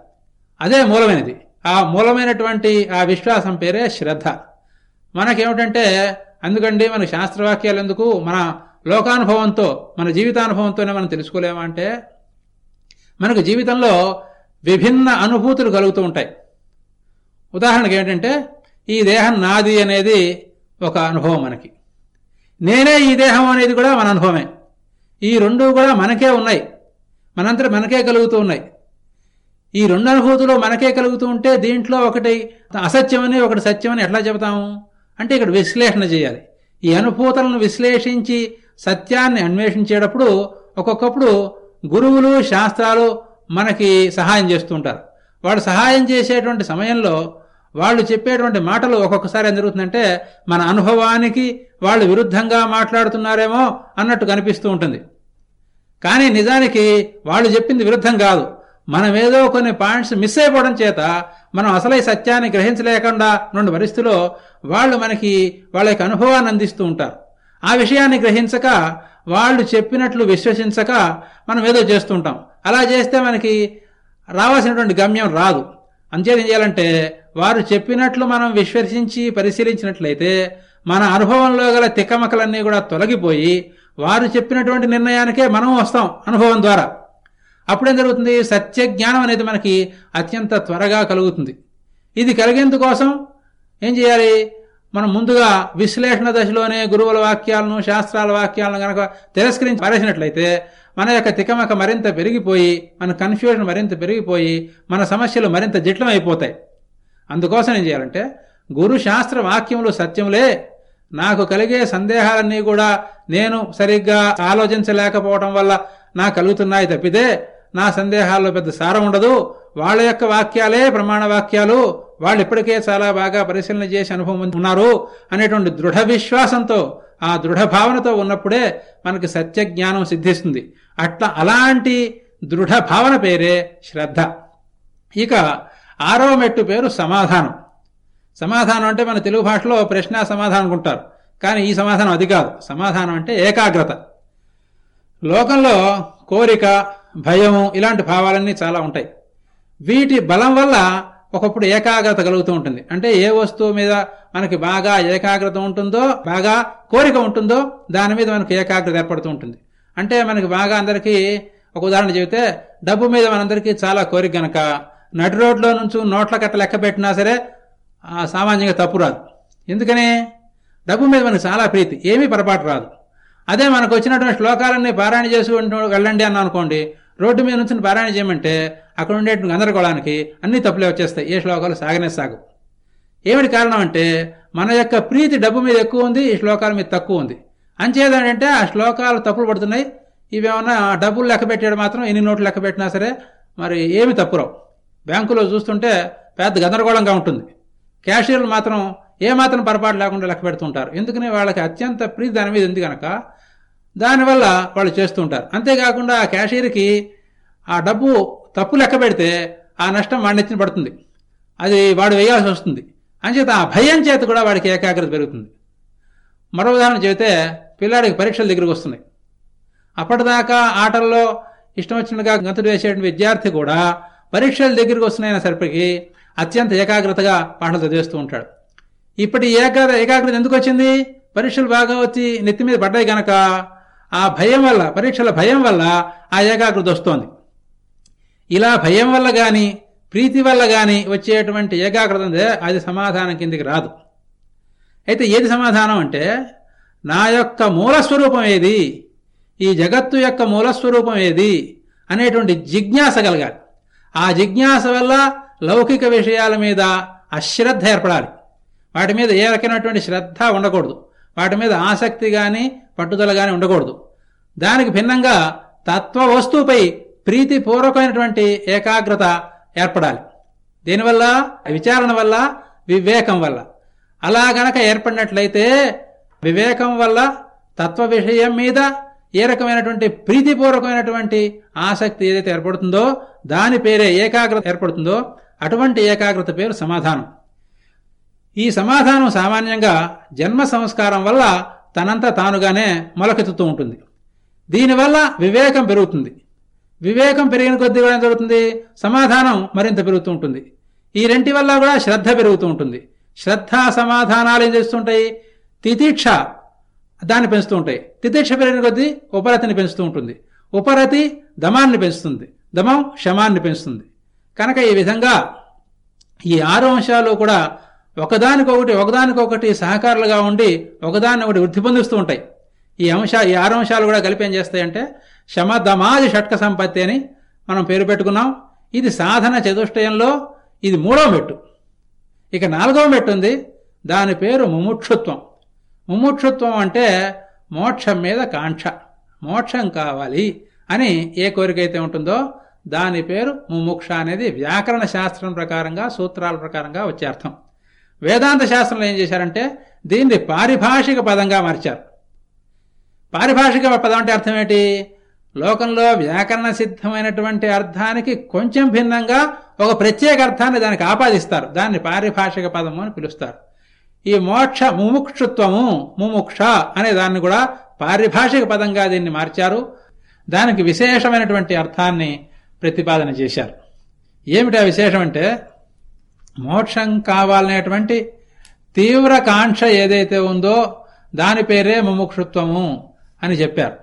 Speaker 2: అదే మూలమైనది. ఆ మూలమైనటువంటి ఆ విశ్వాసం పేరే శ్రద్ధ. మనకేమిటంటే అందుకండి మన శాస్త్రవాక్యాలు ఎందుకు? మన లోకానుభవంతో మన జీవితానుభవంతోనే మనం తెలుసుకోలేమంటే మనకు జీవితంలో విభిన్న అనుభూతులు కలుగుతూ ఉంటాయి. ఉదాహరణకి ఏంటంటే ఈ దేహం నాది అనేది ఒక అనుభవం మనకి. నేనే ఈ దేహం అనేది కూడా మన అనుభవమే. ఈ రెండు కూడా మనకే ఉన్నాయి. మనంతట మనకే కలుగుతూ ఉన్నాయి. ఈ రెండు అనుభూతులు మనకే కలుగుతూ ఉంటే దీంట్లో ఒకటి అసత్యమని ఒకటి సత్యమని ఎట్లా చెబుతాము? అంటే ఇక్కడ విశ్లేషణ చేయాలి. ఈ అనుభూతులను విశ్లేషించి సత్యాన్ని అన్వేషించేటప్పుడు ఒక్కొక్కప్పుడు గురువులు శాస్త్రాలు మనకి సహాయం చేస్తుంటారు వాడు సహాయం చేసేటువంటి సమయంలో వాళ్ళు చెప్పేటువంటి మాటలు ఒక్కొక్కసారి ఏం జరుగుతుందంటే మన అనుభవానికి వాళ్ళు విరుద్ధంగా మాట్లాడుతున్నారేమో అన్నట్టు కనిపిస్తూ ఉంటుంది. కానీ నిజానికి వాళ్ళు చెప్పింది విరుద్ధం కాదు. మనం ఏదో కొన్ని పాయింట్స్ మిస్ అయిపోవడం చేత మనం అసలై సత్యాన్ని గ్రహించలేకుండా నుండి పరిస్థితిలో వాళ్ళు మనకి వాళ్ళ యొక్క అనుభవాన్ని అందిస్తూ ఉంటారు. ఆ విషయాన్ని గ్రహించక వాళ్ళు చెప్పినట్లు విశ్వసించక మనం ఏదో చేస్తుంటాం అలా చేస్తే మనకి రావాల్సినటువంటి గమ్యం రాదు. అంచేది ఏం చేయాలంటే వారు చెప్పినట్లు మనం విశ్వసించి పరిశీలించినట్లయితే మన అనుభవంలో గల తిక్కమకలన్నీ కూడా తొలగిపోయి వారు చెప్పినటువంటి నిర్ణయానికే మనం వస్తాం అనుభవం ద్వారా. అప్పుడేం జరుగుతుంది? సత్య జ్ఞానం అనేది మనకి అత్యంత త్వరగా కలుగుతుంది. ఇది కలిగేందుకోసం ఏం చేయాలి? మనం ముందుగా విశ్లేషణ దశలోనే గురువుల వాక్యాలను శాస్త్రాల వాక్యాలను కనుక తిరస్కరించి పారేసినట్లయితే మన యొక్క తికమక మరింత పెరిగిపోయి మన కన్ఫ్యూజన్ మరింత పెరిగిపోయి మన సమస్యలు మరింత జటిలం అయిపోతాయి అందుకోసం ఏం చేయాలంటే గురు శాస్త్ర వాక్యములు సత్యములే. నాకు కలిగే సందేహాలన్నీ కూడా నేను సరిగ్గా ఆలోచించలేకపోవటం వల్ల నా కలుగుతున్నాయి తప్పితే నా సందేహాల్లో పెద్ద సారం ఉండదు. వాళ్ళ యొక్క వాక్యాలే ప్రమాణ వాక్యాలు. వాళ్ళు ఇప్పటికే చాలా బాగా పరిశీలన చేసి అనుభవం ఉన్నారు అనేటువంటి దృఢ విశ్వాసంతో ఆ దృఢ భావనతో ఉన్నప్పుడే మనకి సత్య జ్ఞానం సిద్ధిస్తుంది. అట్లా అలాంటి దృఢ భావన పేరే శ్రద్ధ. ఇక ఆరవ మెట్టు పేరు సమాధానం. సమాధానం అంటే మన తెలుగు భాషలో ప్రశ్న సమాధానం ఉంటారు కానీ ఈ సమాధానం అది కాదు. సమాధానం అంటే ఏకాగ్రత. లోకంలో కోరిక భయము ఇలాంటి భావాలన్నీ చాలా ఉంటాయి. వీటి బలం వల్ల ఒకప్పుడు ఏకాగ్రత కలుగుతూ ఉంటుంది. అంటే ఏ వస్తువు మీద మనకి బాగా ఏకాగ్రత ఉంటుందో బాగా కోరిక ఉంటుందో దాని మీద మనకు ఏకాగ్రత ఏర్పడుతూ ఉంటుంది. అంటే మనకి బాగా అందరికీ ఒక ఉదాహరణ చెబితే డబ్బు మీద మనందరికీ చాలా కోరిక గనక నడి రోడ్లో నుంచి నోట్ల కట్ట లెక్క పెట్టినా సరే సామాన్యంగా తప్పు రాదు. ఎందుకని? డబ్బు మీద మనకు చాలా ప్రీతి. ఏమీ పొరపాటు రాదు. అదే మనకు వచ్చినటువంటి శ్లోకాలన్నీ పారాయణ చేసి వెళ్ళండి అన్న అనుకోండి రోడ్డు మీద నుంచి పారాయణ చేయమంటే అక్కడ ఉండేటువంటి గందరగోళానికి అన్ని తప్పులే వచ్చేస్తాయి. ఏ శ్లోకాలు సాగనే సాగు. ఏమిటి కారణం అంటే మన యొక్క ప్రీతి డబ్బు మీద ఎక్కువ ఉంది ఈ శ్లోకాల మీద తక్కువ ఉంది. అంచేదంటే ఆ శ్లోకాలు తప్పులు పడుతున్నాయి. ఇవేమన్నా డబ్బులు లెక్క పెట్టాడు మాత్రం ఎన్ని నోట్లు లెక్క పెట్టినా సరే మరి ఏమి తప్పురావు బ్యాంకులో చూస్తుంటే పెద్ద గందరగోళంగా ఉంటుంది. క్యాషియర్లు మాత్రం ఏమాత్రం పొరపాటు లేకుండా లెక్క పెడుతుంటారు. ఎందుకని? వాళ్ళకి అత్యంత ప్రీతి దాని మీద ఉంది కనుక దానివల్ల వాళ్ళు చేస్తుంటారు అంతేకాకుండా ఆ క్యాషియర్కి ఆ డబ్బు తప్పు లెక్క పెడితే ఆ నష్టం వాడినెత్తిన పడుతుంది. అది వాడు వేయాల్సి వస్తుంది. అంచేత ఆ భయం చేత కూడా వాడికి ఏకాగ్రత పెరుగుతుంది. మరో ఉదాహరణ చెబితే పిల్లాడికి పరీక్షల దగ్గరకు వస్తున్నాయి. అప్పటిదాకా ఆటల్లో ఇష్టం వచ్చినట్టుగా గంతులు వేసేటువంటి విద్యార్థి కూడా పరీక్షల దగ్గరికి వస్తున్నాయన సరిపడికి అత్యంత ఏకాగ్రతగా పాటలు చదివేస్తూ ఉంటాడు. ఇప్పటి ఏకాగ్ర ఏకాగ్రత ఎందుకు వచ్చింది? పరీక్షలు బాగా వచ్చి నెత్తి మీద పడ్డాయి గనక ఆ భయం వల్ల పరీక్షల భయం వల్ల ఆ ఏకాగ్రత వస్తోంది. ఇలా భయం వల్ల కానీ ప్రీతి వల్ల కానీ వచ్చేటువంటి ఏకాగ్రత అది సమాధానం కిందికి రాదు. అయితే ఏది సమాధానం అంటే నా యొక్క మూలస్వరూపం ఏది? ఈ జగత్తు యొక్క మూలస్వరూపం ఏది? అనేటువంటి జిజ్ఞాస కలగాలి. ఆ జిజ్ఞాస వల్ల లౌకిక విషయాల మీద అశ్రద్ధ ఏర్పడాలి. వాటి మీద ఏ రకమైనటువంటి శ్రద్ధ ఉండకూడదు. వాటి మీద ఆసక్తి కానీ పట్టుదల కానీ ఉండకూడదు. దానికి భిన్నంగా తత్వ వస్తువుపై ప్రీతిపూర్వకమైనటువంటి ఏకాగ్రత ఏర్పడాలి. దీనివల్ల విచారణ వల్ల వివేకం వల్ల. అలా గనక ఏర్పడినట్లయితే వివేకం వల్ల తత్వ విషయం మీద ఏ రకమైనటువంటి ప్రీతిపూర్వకమైనటువంటి ఆసక్తి ఏదైతే ఏర్పడుతుందో దాని పేరే ఏకాగ్రత ఏర్పడుతుందో అటువంటి ఏకాగ్రత పేరు సమాధానం. ఈ సమాధానం సామాన్యంగా జన్మ సంస్కారం వల్ల తనంతా తానుగానే మొలకెత్తుతూ ఉంటుంది. దీనివల్ల వివేకం పెరుగుతుంది. వివేకం పెరిగిన కొద్దీ కూడా ఏం జరుగుతుంది? సమాధానం మరింత పెరుగుతూ ఉంటుంది. ఈ రెంటి వల్ల కూడా శ్రద్ధ పెరుగుతూ ఉంటుంది. శ్రద్ధ సమాధానాలు ఏం చేస్తుంటాయి? తితీక్ష దాన్ని పెంచుతూ ఉంటాయి. తితీక్ష పెరిగిన కొద్దీ ఉపరతిని పెంచుతూ ఉంటుంది. ఉపరతి దమాన్ని పెంచుతుంది. దమం శమాన్ని పెంచుతుంది. కనుక ఈ విధంగా ఈ ఆరు అంశాలు కూడా ఒకదానికొకటి ఒకదానికొకటి సహకారులుగా ఉండి ఒకదాన్ని ఒకటి వృద్ధి పొందిస్తూ ఉంటాయి. ఈ అంశ ఈ ఆరు అంశాలు కూడా కలిపి ఏం చేస్తాయంటే శమధమాది షట్క సంపత్తి అని మనం పేరు పెట్టుకున్నాం. ఇది సాధన చతుష్టయంలో ఇది మూడవ మెట్టు. ఇక నాలుగవ మెట్టు ఉంది. దాని పేరు ముముక్షుత్వం. ముముక్షత్వం అంటే మోక్షం మీద కాంక్ష. మోక్షం కావాలి అని ఏ కోరికైతే ఉంటుందో దాని పేరు ముముక్ష అనేది వ్యాకరణ శాస్త్రం ప్రకారంగా సూత్రాల ప్రకారంగా వచ్చే అర్థం. వేదాంత శాస్త్రంలో ఏం చేశారంటే దీన్ని పారిభాషిక పదంగా మార్చారు. పారిభాషిక పదం అంటే అర్థం ఏంటి? లోకంలో వ్యాకరణ సిద్ధమైనటువంటి అర్థానికి కొంచెం భిన్నంగా ఒక ప్రత్యేక అర్థాన్ని దానికి ఆపాదిస్తారు. దాన్ని పారిభాషిక పదము అని పిలుస్తారు. ఈ మోక్ష ముముక్షుత్వము ముముక్ష అనే దాన్ని కూడా పారిభాషిక పదంగా దీన్ని మార్చారు. దానికి విశేషమైనటువంటి అర్థాన్ని ప్రతిపాదన చేశారు. ఏమిటి ఆ విశేషం అంటే మోక్షం కావాలనేటువంటి తీవ్ర కాంక్ష ఏదైతే ఉందో దాని పేరే ముముక్షుత్వము అని చెప్పారు.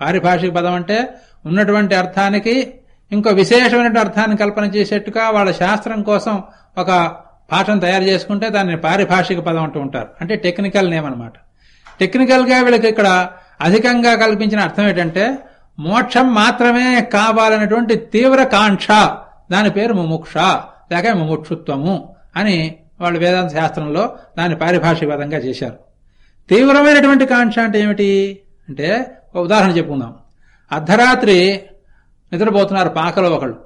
Speaker 2: పారిభాషిక పదం అంటే ఉన్నటువంటి అర్థానికి ఇంకో విశేషమైన అర్థాన్ని కల్పన చేసేట్టుగా వాళ్ళ శాస్త్రం కోసం ఒక పాఠం తయారు చేసుకుంటే దాన్ని పారిభాషిక పదం అంటూ ఉంటారు. అంటే టెక్నికల్ నేమ్ అనమాట టెక్నికల్గా వీళ్ళకి ఇక్కడ అధికంగా కల్పించిన అర్థం ఏంటంటే మోక్షం మాత్రమే కావాలనేటువంటి తీవ్ర కాంక్ష. దాని పేరు ముముక్ష. లేక ముముక్షుత్వము అని వాళ్ళు వేదాంత శాస్త్రంలో దాన్ని పారిభాషిక పదంగా చేశారు. తీవ్రమైనటువంటి కాంక్ష అంటే ఏమిటి? అంటే ఒక ఉదాహరణ చెప్పుకుందాం. అర్ధరాత్రి నిద్రపోతున్నారు పాకలో ఒకళ్ళు.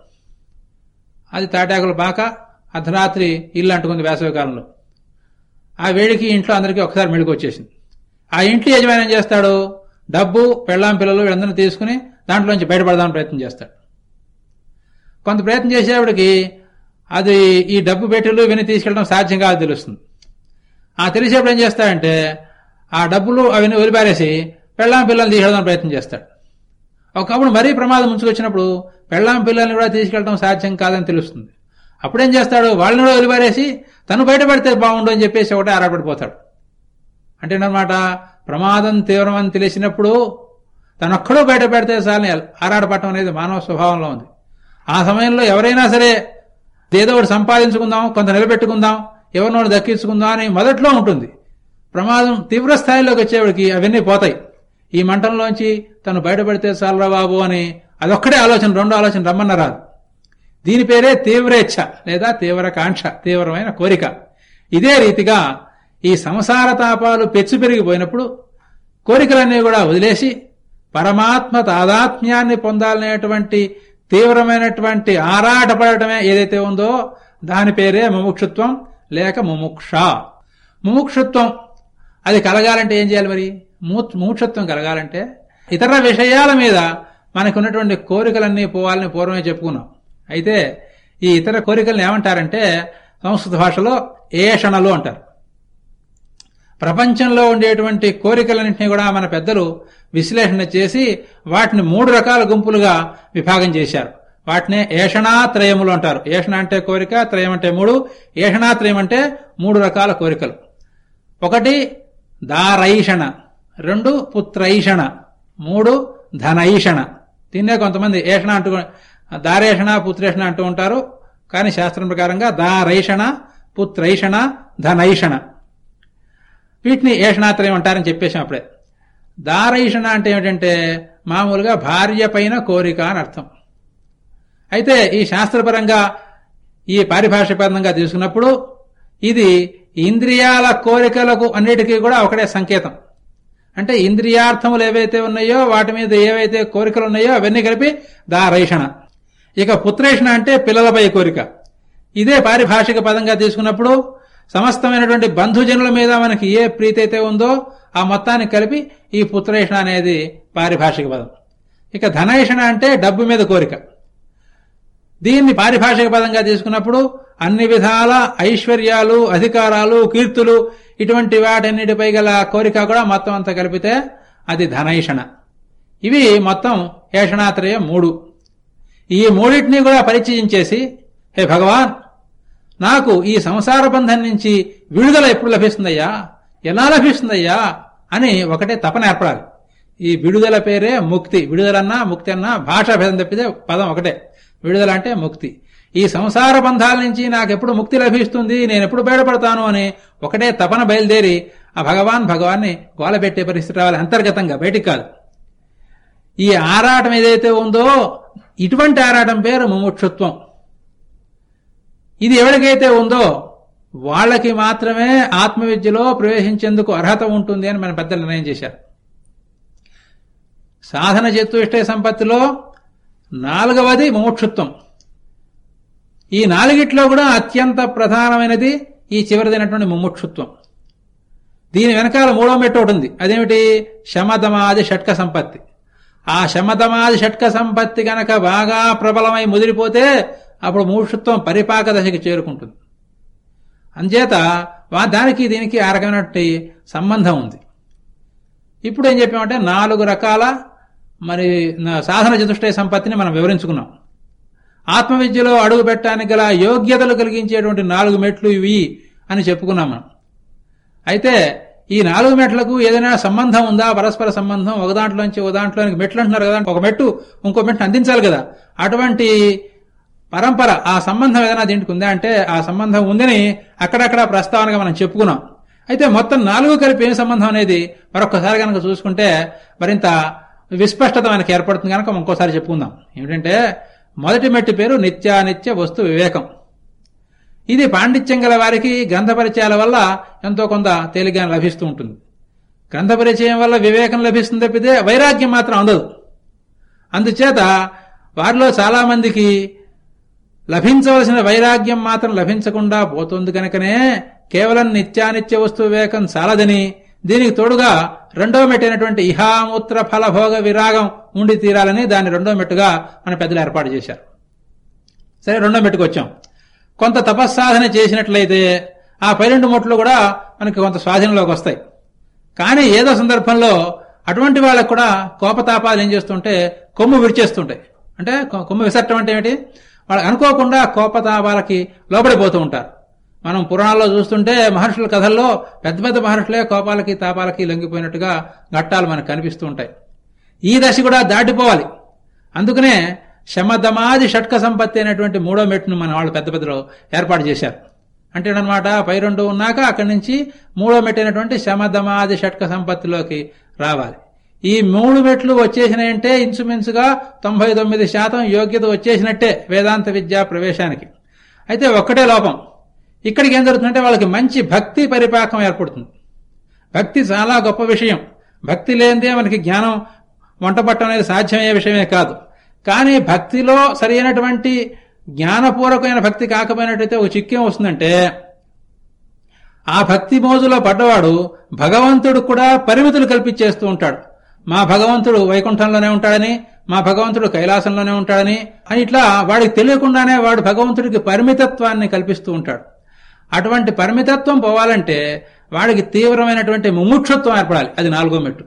Speaker 2: అది తాటాకుల పాక అర్ధరాత్రి ఇల్లు అంటుకుంది వేసవి కాలంలో ఆ వేడికి ఇంట్లో అందరికీ ఒకసారి మెళుకు వచ్చేసింది. ఆ ఇంట్లో యజమాని ఏం చేస్తాడు? డబ్బు పెళ్ళాం పిల్లలు వీళ్ళందరినీ తీసుకుని దాంట్లోంచి బయటపడదామని ప్రయత్నం చేస్తాడు. కొంత ప్రయత్నం చేసేవాడికి అది ఈ డబ్బు పెట్టెలు విని తీసుకెళ్ళడం సాధ్యం కాదు తెలుస్తుంది. ఆ తెలిసేప్పుడు ఏం చేస్తాడంటే ఆ డబ్బులు అవన్నీ వదిలిపారేసి పెళ్ళాం పిల్లల్ని తీసుకెళ్ళడానికి ప్రయత్నం చేస్తాడు. ఒకప్పుడు మరీ ప్రమాదం ముంచుకొచ్చినప్పుడు పెళ్ళాం పిల్లల్ని కూడా తీసుకెళ్ళడం సాధ్యం కాదని తెలుస్తుంది. అప్పుడేం చేస్తాడు? వాళ్ళని కూడా వదిలిపారేసి తను బయటపడితే బాగుండు అని చెప్పేసి ఒకటే ఆరాటపడిపోతాడు. అంటేనమాట ప్రమాదం తీవ్రమని తెలిసినప్పుడు తనొక్కడో బయట పెడితే చాలని ఆరాటపడటం అనేది మానవ స్వభావంలో ఉంది. ఆ సమయంలో ఎవరైనా సరే ఏదో ఒకటి సంపాదించుకుందాం కొంత నిలబెట్టుకుందాం ఎవరినో దక్కించుకుందాం అని మొదట్లో ఉంటుంది. ప్రమాదం తీవ్ర స్థాయిలోకి వచ్చేవాడికి అవన్నీ పోతాయి. ఈ మంటంలోంచి తను బయటపడితే చాలరా బాబు అని అదొక్కడే ఆలోచన రెండో ఆలోచన రమ్మన్న రాదు దీని పేరే తీవ్రేచ్ఛ లేదా తీవ్రకాంక్ష తీవ్రమైన కోరిక. ఇదే రీతిగా ఈ సంసార తాపాలు పెచ్చు పెరిగిపోయినప్పుడు కోరికలన్నీ కూడా వదిలేసి పరమాత్మ తాదాత్మ్యాన్ని పొందాలనేటువంటి తీవ్రమైనటువంటి ఆరాటపడటమే ఏదైతే ఉందో దాని పేరే ముముక్షుత్వం లేక ముముక్ష. ముముక్షుత్వం అది కలగాలంటే ఏం చేయాలి మరి? ముముక్షుత్వం కలగాలంటే ఇతర విషయాల మీద మనకున్నటువంటి కోరికలన్నీ పోవాలని పూర్వమే చెప్పుకున్నాం. అయితే ఈ ఇతర కోరికలను ఏమంటారంటే సంస్కృత భాషలో ఏషణలు అంటారు. ప్రపంచంలో ఉండేటువంటి కోరికలన్నింటినీ కూడా మన పెద్దలు విశ్లేషణ చేసి వాటిని మూడు రకాల గుంపులుగా విభాగం చేశారు. వాటినే ఏషణాత్రయములు అంటారు. ఏషణ అంటే కోరిక త్రయం అంటే మూడు. ఏషణాత్రయం అంటే మూడు రకాల కోరికలు. ఒకటి దారైషణ రెండు పుత్రైషణ మూడు ధనైషణ. దీన్నే కొంతమంది ఏషణ అంటూ దారేషణ పుత్రేషణ అంటూ ఉంటారు. కానీ శాస్త్రం ప్రకారంగా దారైషణ పుత్రైషణ ధనైషణ. వీటిని ఏషణాత్రయం అంటారని చెప్పేసాం అప్పుడే. దారైషణ అంటే ఏమిటంటే మామూలుగా భార్య పైన కోరిక అని అర్థం. అయితే ఈ శాస్త్రపరంగా ఈ పారిభాషపరంగా తీసుకున్నప్పుడు ఇది ఇంద్రియాల కోరికలకు అన్నిటికీ కూడా ఒకటే సంకేతం. అంటే ఇంద్రియార్థములు ఏవైతే ఉన్నాయో వాటి మీద ఏవైతే కోరికలు ఉన్నాయో అవన్నీ కలిపి దారైషణ. ఇక పుత్రేషణ అంటే పిల్లలపై కోరిక. ఇదే పారిభాషిక పదంగా తీసుకున్నప్పుడు సమస్తమైనటువంటి బంధుజనుల మీద మనకి ఏ ప్రీతి అయితే ఉందో ఆ మొత్తాన్ని కలిపి ఈ పుత్రేషణ అనేది పారిభాషిక పదం. ఇక ధనైషణ అంటే డబ్బు మీద కోరిక. దీన్ని పారిభాషిక పదంగా తీసుకున్నప్పుడు అన్ని విధాల ఐశ్వర్యాలు అధికారాలు కీర్తులు ఇటువంటి వాటన్నిటిపై గల కోరిక కూడా మొత్తం అంతా కలిపితే అది ధనైషణ. ఇవి మొత్తం ఏషణాత్రయం మూడు. ఈ మూడింటిని కూడా పరిచయం చేసి హే భగవాన్ నాకు ఈ సంసార బంధం నుంచి విడుదల ఎప్పుడు లభిస్తుందయ్యా? ఎలా లభిస్తుందయ్యా? అని ఒకటే తపన ఏర్పడాలి. ఈ విడుదల పేరే ముక్తి. విడుదలన్నా ముక్తి అన్నా భాషా భేదం తప్పితే పదం ఒకటే. విడుదల అంటే ముక్తి. ఈ సంసార బంధాల నుంచి నాకెప్పుడు ముక్తి లభిస్తుంది? నేను ఎప్పుడు బయటపడతాను? అని ఒకటే తపన బయలుదేరి ఆ భగవాన్ భగవాన్ని గోలబెట్టే పరిస్థితి రావాలి. అంతర్గతంగా బయటికి కాదు. ఈ ఆరాటం ఏదైతే ఉందో ఇటువంటి ఆరాటం పేరు ముముక్షుత్వం. ఇది ఎవరికైతే ఉందో వాళ్ళకి మాత్రమే ఆత్మవిద్యలో ప్రవేశించేందుకు అర్హత ఉంటుంది అని మన పెద్దలు నిర్ణయం చేశారు. సాధన చతుష్టయ సంపత్తిలో నాలుగవది ముముక్షుత్వం. ఈ నాలుగిట్లో కూడా అత్యంత ప్రధానమైనది ఈ చివరిదైనటువంటి ముముక్షుత్వం. దీని వెనకాల మూడో మెట్టు ఒకటి ఉంది. అదేమిటి? శమధమాది షట్క సంపత్తి. ఆ శమతమాది షట్క సంపత్తి గనక బాగా ప్రబలమై ముదిరిపోతే అప్పుడు మూషుత్వం పరిపాక దశకి చేరుకుంటుంది. అంచేత దానికి దీనికి ఆ రకమైనటువంటి సంబంధం ఉంది. ఇప్పుడు ఏం చెప్పామంటే నాలుగు రకాల మరి సాధన చతుష్టయ సంపత్తిని మనం వివరించుకున్నాం. ఆత్మవిద్యలో అడుగు పెట్టడానికి గల యోగ్యతలు కలిగించేటువంటి నాలుగు మెట్లు ఇవి అని చెప్పుకున్నాం మనం. అయితే ఈ నాలుగు మెట్లకు ఏదైనా సంబంధం ఉందా? పరస్పర సంబంధం? ఒక దాంట్లోంచి ఒక దాంట్లోనికి మెట్లు అంటున్నారు కదా? ఒక మెట్టు ఇంకో మెట్టు అందించాలి కదా? అటువంటి పరంపర ఆ సంబంధం ఏదైనా దీంట్కి ఉందా అంటే ఆ సంబంధం ఉందని అక్కడక్కడ ప్రస్తావనగా మనం చెప్పుకున్నాం. అయితే మొత్తం నాలుగు కలిపి ఏం సంబంధం అనేది? మరొకసారి కనుక చూసుకుంటే మరింత విస్పష్టత మనకి ఏర్పడుతుంది కనుక ఇంకోసారి చెప్పుకుందాం. ఏమిటంటే మొదటి మెట్టు పేరు నిత్యానిత్య వస్తు వివేకం. ఇది పాండిత్యం గల వారికి గ్రంథపరిచయాల వల్ల ఎంతో కొంత తేలిగ్గా లభిస్తూ ఉంటుంది. గ్రంథపరిచయం వల్ల వివేకం లభిస్తుంది తప్పితే వైరాగ్యం మాత్రం అందదు. అందుచేత వారిలో చాలామందికి లభించవలసిన వైరాగ్యం మాత్రం లభించకుండా పోతుంది కనుకనే కేవలం నిత్యానిత్య వస్తు వివేకం చాలదని దీనికి తోడుగా రెండో మెట్టైనటువంటి ఇహామూత్ర ఫలభోగ విరాగం ఉండి తీరాలని దాన్ని రెండో మెట్టుగా మన పెద్దలు ఏర్పాటు చేశారు. సరే రెండో మెట్టుకు వచ్చాం. కొంత తపస్సాధన చేసినట్లయితే ఆ పై రెండు మొట్లు కూడా మనకి కొంత స్వాధీనంలోకి వస్తాయి. కానీ ఏదో సందర్భంలో అటువంటి వాళ్ళకు కూడా కోపతాపాలు ఏం చేస్తుంటే కొమ్ము విడిచేస్తుంటాయి. అంటే కొమ్ము విసట్టం అంటే ఏమిటి? వాళ్ళు అనుకోకుండా కోపతాపాలకి లోబడిపోతూ ఉంటారు. మనం పురాణాల్లో చూస్తుంటే మహర్షుల కథల్లో పెద్ద పెద్ద మహర్షులే కోపాలకి తాపాలకి లొంగిపోయినట్టుగా ఘట్టాలు మనకు కనిపిస్తూ ఉంటాయి. ఈ దశ కూడా దాటిపోవాలి. అందుకనే శమధమాది షట్క సంపత్తి అనేటువంటి మూడో మెట్టును మన వాళ్ళు పెద్ద పెద్దలు ఏర్పాటు చేశారు. అంటే అనమాట పై రెండు ఉన్నాక అక్కడి నుంచి మూడో మెట్టైనటువంటి శమధమాది షట్క సంపత్తిలోకి రావాలి. ఈ మూడు మెట్లు వచ్చేసినాయంటే ఇంచుమించుగా తొంభై తొమ్మిది శాతం యోగ్యత వచ్చేసినట్టే వేదాంత విద్యా ప్రవేశానికి. అయితే ఒక్కటే లోపం. ఇక్కడికి ఏం జరుగుతుందంటే వాళ్ళకి మంచి భక్తి పరిపాకం ఏర్పడుతుంది. భక్తి చాలా గొప్ప విషయం. భక్తి లేనిదే మనకి జ్ఞానం వంటపట్టం అనేది సాధ్యమయ్యే విషయమే కాదు. కానీ భక్తిలో సరైనటువంటి జ్ఞానపూర్వకమైన భక్తి కాకపోయినట్టయితే ఒక చిక్కేం వస్తుందంటే ఆ భక్తి మోజులో పడ్డవాడు భగవంతుడు కూడా పరిమితులు కల్పించేస్తూ ఉంటాడు. మా భగవంతుడు వైకుంఠంలోనే ఉంటాడని మా భగవంతుడు కైలాసంలోనే ఉంటాడని అని ఇట్లా వాడికి తెలియకుండానే వాడు భగవంతుడికి పరిమితత్వాన్ని కల్పిస్తూ ఉంటాడు. అటువంటి పరిమితత్వం పోవాలంటే వాడికి తీవ్రమైనటువంటి ముముక్షత్వం ఏర్పడాలి. అది నాలుగో మెట్టు.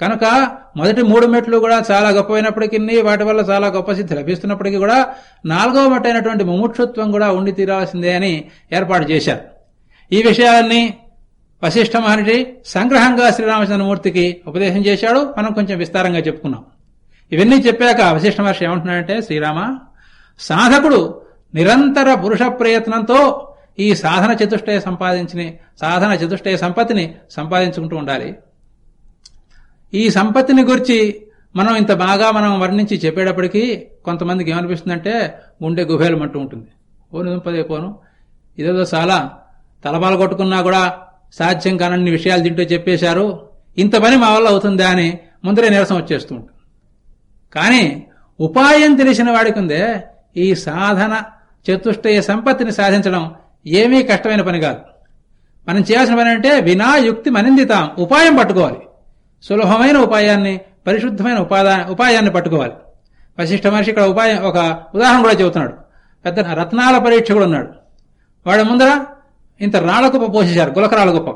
Speaker 2: కనుక మొదటి మూడు మెట్లు కూడా చాలా గొప్పమైనప్పటికీ వాటి వల్ల చాలా గొప్ప సిద్ధి లభిస్తున్నప్పటికీ కూడా నాలుగవ మెట్టు అయినటువంటి ముముక్షత్వం కూడా ఉండి తీరాల్సిందే అని ఏర్పాటు చేశారు. ఈ విషయాలన్నీ వశిష్ఠ మహర్షి సంగ్రహంగా శ్రీరామచంద్రమూర్తికి ఉపదేశం చేశాడు. మనం కొంచెం విస్తారంగా చెప్పుకున్నాం. ఇవన్నీ చెప్పాక వశిష్ఠ మహర్షి ఏమంటున్నాడంటే శ్రీరామ సాధకుడు నిరంతర పురుష ప్రయత్నంతో ఈ సాధన చతుష్టయ సంపాదించిన సాధన చతుష్టయ సంపత్తిని సంపాదించుకుంటూ ఉండాలి. ఈ సంపత్తిని గురించి మనం ఇంత బాగా మనం వర్ణించి చెప్పేటప్పటికీ కొంతమందికి ఏమనిపిస్తుందంటే ఉండే గుండె గుబేలమంటూ ఉంటుంది. పోను దుంపదే పోను. ఇదేదో చాలా తలపాలు కొట్టుకున్నా కూడా సాధ్యం కానన్ని విషయాలు తింటూ చెప్పేశారు. ఇంత పని మా వల్ల అవుతుందా అని ముందరే నిరసం వచ్చేస్తూ ఉంటుంది. కానీ ఉపాయం తెలిసిన వాడికి ఉందే ఈ సాధన చతుష్టయ సంపత్తిని సాధించడం ఏమీ కష్టమైన పని కాదు. మనం చేయాల్సిన పని అంటే వినా యుక్తి మనిందితాం. ఉపాయం పట్టుకోవాలి. సులభమైన ఉపాయాన్ని పరిశుద్ధమైన ఉపాదా ఉపాయాన్ని పట్టుకోవాలి. వశిష్ఠ మహర్షి ఇక్కడ ఉపాయం ఒక ఉదాహరణ కూడా చెబుతున్నాడు. పెద్ద రత్నాల పరీక్ష కూడా ఉన్నాడు. వాడి ముందర ఇంత రాళ్ళ కుప్ప పోసేశారు గులకరాళ్ళ కుప్ప.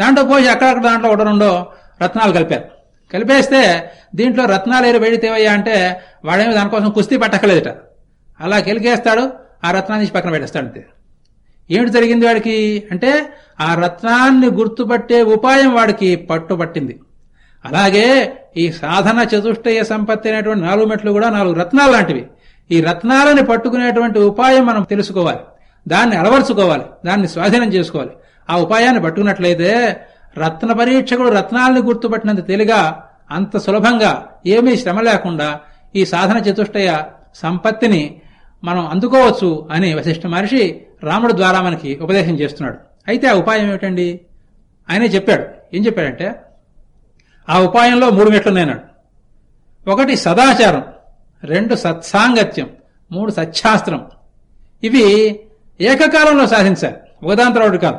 Speaker 2: దాంట్లో పోసి అక్కడక్కడ దాంట్లో ఒకటి రెండో రత్నాలు కలిపారు. కలిపేస్తే దీంట్లో రత్నాలు ఏరు వెడితేవయ్యా అంటే వాడేమి దానికోసం కుస్తీ పట్టకలేదట. అలా కెలికేస్తాడు ఆ రత్నాన్ని తీసి పక్కన పెట్టేస్తాడు అంతే. ఏమిటి జరిగింది వాడికి? అంటే ఆ రత్నాన్ని గుర్తుపట్టే ఉపాయం వాడికి పట్టుబట్టింది అలాగే ఈ సాధన చతుష్టయ సంపత్తి అనేటువంటి నాలుగు మెట్లు కూడా నాలుగు రత్నాలు లాంటివి. ఈ రత్నాలని పట్టుకునేటువంటి ఉపాయం మనం తెలుసుకోవాలి. దాన్ని అలవరుచుకోవాలి. దాన్ని స్వాధీనం చేసుకోవాలి. ఆ ఉపాయాన్ని పట్టుకున్నట్లయితే రత్న పరీక్షకుడు రత్నాలను గుర్తుపట్టినంత తెలిగా అంత సులభంగా ఏమీ శ్రమ లేకుండా ఈ సాధన చతుష్టయ సంపత్తిని మనం అందుకోవచ్చు అని వశిష్ఠ మహర్షి రాముడు ద్వారా మనకి ఉపదేశం చేస్తున్నాడు. అయితే ఆ ఉపాయం ఏమిటండి? ఆయనే చెప్పాడు. ఏం చెప్పాడంటే ఆ ఉపాయంలో మూడు మెట్లున్నాయన్నాడు ఒకటి సదాచారం రెండు సత్సాంగత్యం మూడు సత్శాస్త్రం. ఇవి ఏకకాలంలో సాధించాలి ఒకదాంతరం కాదు.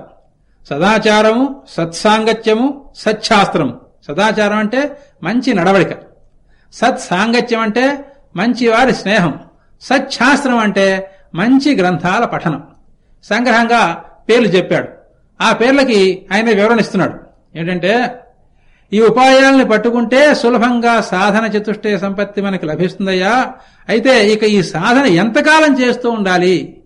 Speaker 2: సదాచారము సత్సాంగత్యము సత్శాస్త్రము. సదాచారం అంటే మంచి నడవడిక. సత్సాంగత్యం అంటే మంచివారి స్నేహం. సత్శాస్త్రం అంటే మంచి గ్రంథాల పఠనం. సంగ్రహంగా పేర్లు చెప్పాడు. ఆ పేర్లకి ఆయన వివరణ ఇస్తున్నాడు. ఏంటంటే ఈ ఉపాయాలని పట్టుకుంటే సులభంగా సాధన చతుష్టయ సంపత్తి మనకి లభిస్తుందయ్యా. అయితే ఇక ఈ సాధన ఎంతకాలం చేస్తూ ఉండాలి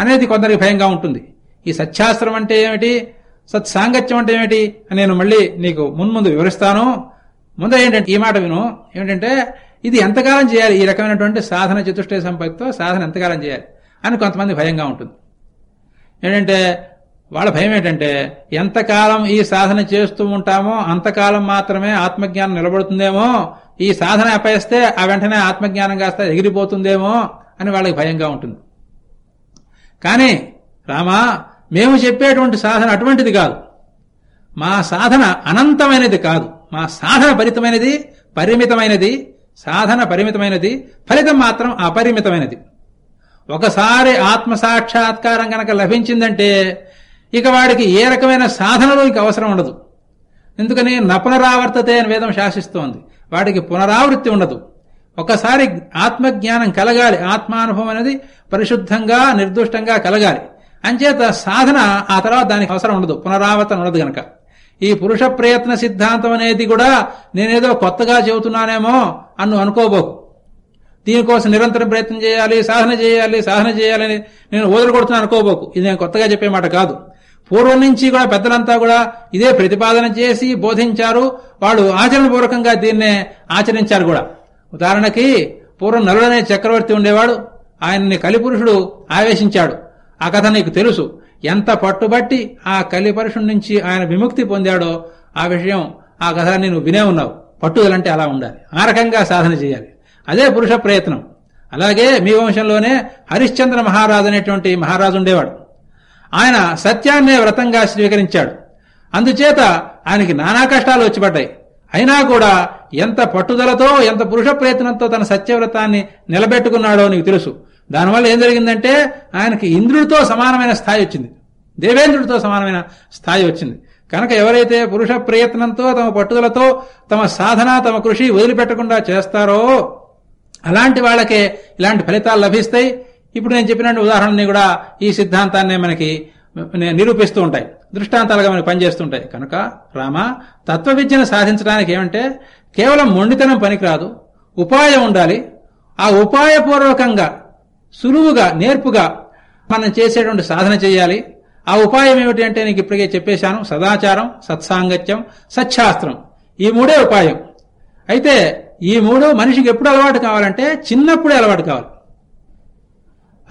Speaker 2: అనేది కొందరికి భయంగా ఉంటుంది. ఈ సత్శాస్త్రం అంటే ఏమిటి? సత్సాంగత్యం అంటే ఏమిటి? అని నేను మళ్ళీ నీకు మున్ముందు వివరిస్తాను. ముందు ఏంటంటే ఈ మాట విను. ఏమిటంటే ఇది ఎంతకాలం చేయాలి? ఈ రకమైనటువంటి సాధన చతుష్టయ సంపత్తితో సాధన ఎంతకాలం చేయాలి? అని కొంతమంది భయంగా ఉంటుంది. ఏంటంటే వాళ్ళ భయం ఏంటంటే ఎంతకాలం ఈ సాధన చేస్తూ ఉంటామో అంతకాలం మాత్రమే ఆత్మజ్ఞానం నిలబడుతుందేమో ఈ సాధన అపయిస్తే ఆ వెంటనే ఆత్మజ్ఞానం కాస్త ఎగిరిపోతుందేమో అని వాళ్ళకి భయంగా ఉంటుంది. కానీ రామా మేము చెప్పేటువంటి సాధన అటువంటిది కాదు. మా సాధన అనంతమైనది కాదు. మా సాధన ఫలితమైనది పరిమితమైనది సాధన పరిమితమైనది ఫలితం మాత్రం అపరిమితమైనది. ఒకసారి ఆత్మ సాక్షాత్కారం కనుక లభించిందంటే ఇక వాడికి ఏ రకమైన సాధనలు ఇంక అవసరం ఉండదు. ఎందుకని నపునరావర్తతే అని వేదం శాసిస్తోంది. వాడికి పునరావృత్తి ఉండదు. ఒకసారి ఆత్మజ్ఞానం కలగాలి. ఆత్మానుభవం అనేది పరిశుద్ధంగా నిర్దుష్టంగా కలగాలి. అంచేత సాధన ఆ తర్వాత దానికి అవసరం ఉండదు. పునరావర్తన ఉండదు గనక. ఈ పురుష ప్రయత్న సిద్ధాంతం అనేది కూడా నేనేదో కొత్తగా చెబుతున్నానేమో అన్ను అనుకోబోకు. దీనికోసం నిరంతరం ప్రయత్నం చేయాలి సాధన చేయాలి సాధన చేయాలని నేను వదలగొడుతున్నాను అనుకోబోకు. ఇది నేను కొత్తగా చెప్పే మాట కాదు. పూర్వం నుంచి కూడా పెద్దలంతా కూడా ఇదే ప్రతిపాదన చేసి బోధించారు. వాళ్ళు ఆచరణపూర్వకంగా దీన్నే ఆచరించారు కూడా. ఉదాహరణకి పూర్వం నలుడనే చక్రవర్తి ఉండేవాడు. ఆయన్ని కలిపురుషుడు ఆవేశించాడు. ఆ కథ నీకు తెలుసు. ఎంత పట్టుబట్టి ఆ కలిపురుషుడి నుంచి ఆయన విముక్తి పొందాడో ఆ విషయం ఆ కథ నేను వినే ఉన్నావు. పట్టుదలంటే అలా ఉండాలి. ఆ రకంగా సాధన చేయాలి. అదే పురుష ప్రయత్నం. అలాగే మీ వంశంలోనే హరిశ్చంద్ర మహారాజు అనేటువంటి మహారాజు ఉండేవాడు. ఆయన సత్యాన్నే వ్రతంగా స్వీకరించాడు. అందుచేత ఆయనకి నానా కష్టాలు వచ్చిపడ్డాయి. అయినా కూడా ఎంత పట్టుదలతో ఎంత పురుష ప్రయత్నంతో తన సత్యవ్రతాన్ని నిలబెట్టుకున్నాడో నీకు తెలుసు. దానివల్ల ఏం జరిగిందంటే ఆయనకి ఇంద్రుడితో సమానమైన స్థాయి వచ్చింది. దేవేంద్రుడితో సమానమైన స్థాయి వచ్చింది. కనుక ఎవరైతే పురుష ప్రయత్నంతో తమ పట్టుదలతో తమ సాధన తమ కృషి వదిలిపెట్టకుండా చేస్తారో అలాంటి వాళ్ళకే ఇలాంటి ఫలితాలు లభిస్తాయి. ఇప్పుడు నేను చెప్పినట్టు ఉదాహరణని కూడా ఈ సిద్ధాంతాన్ని మనకి నిరూపిస్తూ ఉంటాయి. దృష్టాంతాలుగా మనకి పనిచేస్తుంటాయి. కనుక రామ తత్వ విద్యను సాధించడానికి ఏమంటే కేవలం మొండితనం పనికిరాదు. ఉపాయం ఉండాలి. ఆ ఉపాయపూర్వకంగా సులువుగా నేర్పుగా మనం చేసేటువంటి సాధన చేయాలి. ఆ ఉపాయం ఏమిటి అంటే నీకు ఇప్పటికే చెప్పేశాను. సదాచారం సత్సాంగత్యం సత్శాస్త్రం ఈ మూడే ఉపాయం. అయితే ఈ మూడు మనిషికి ఎప్పుడు అలవాటు కావాలంటే చిన్నప్పుడే అలవాటు కావాలి.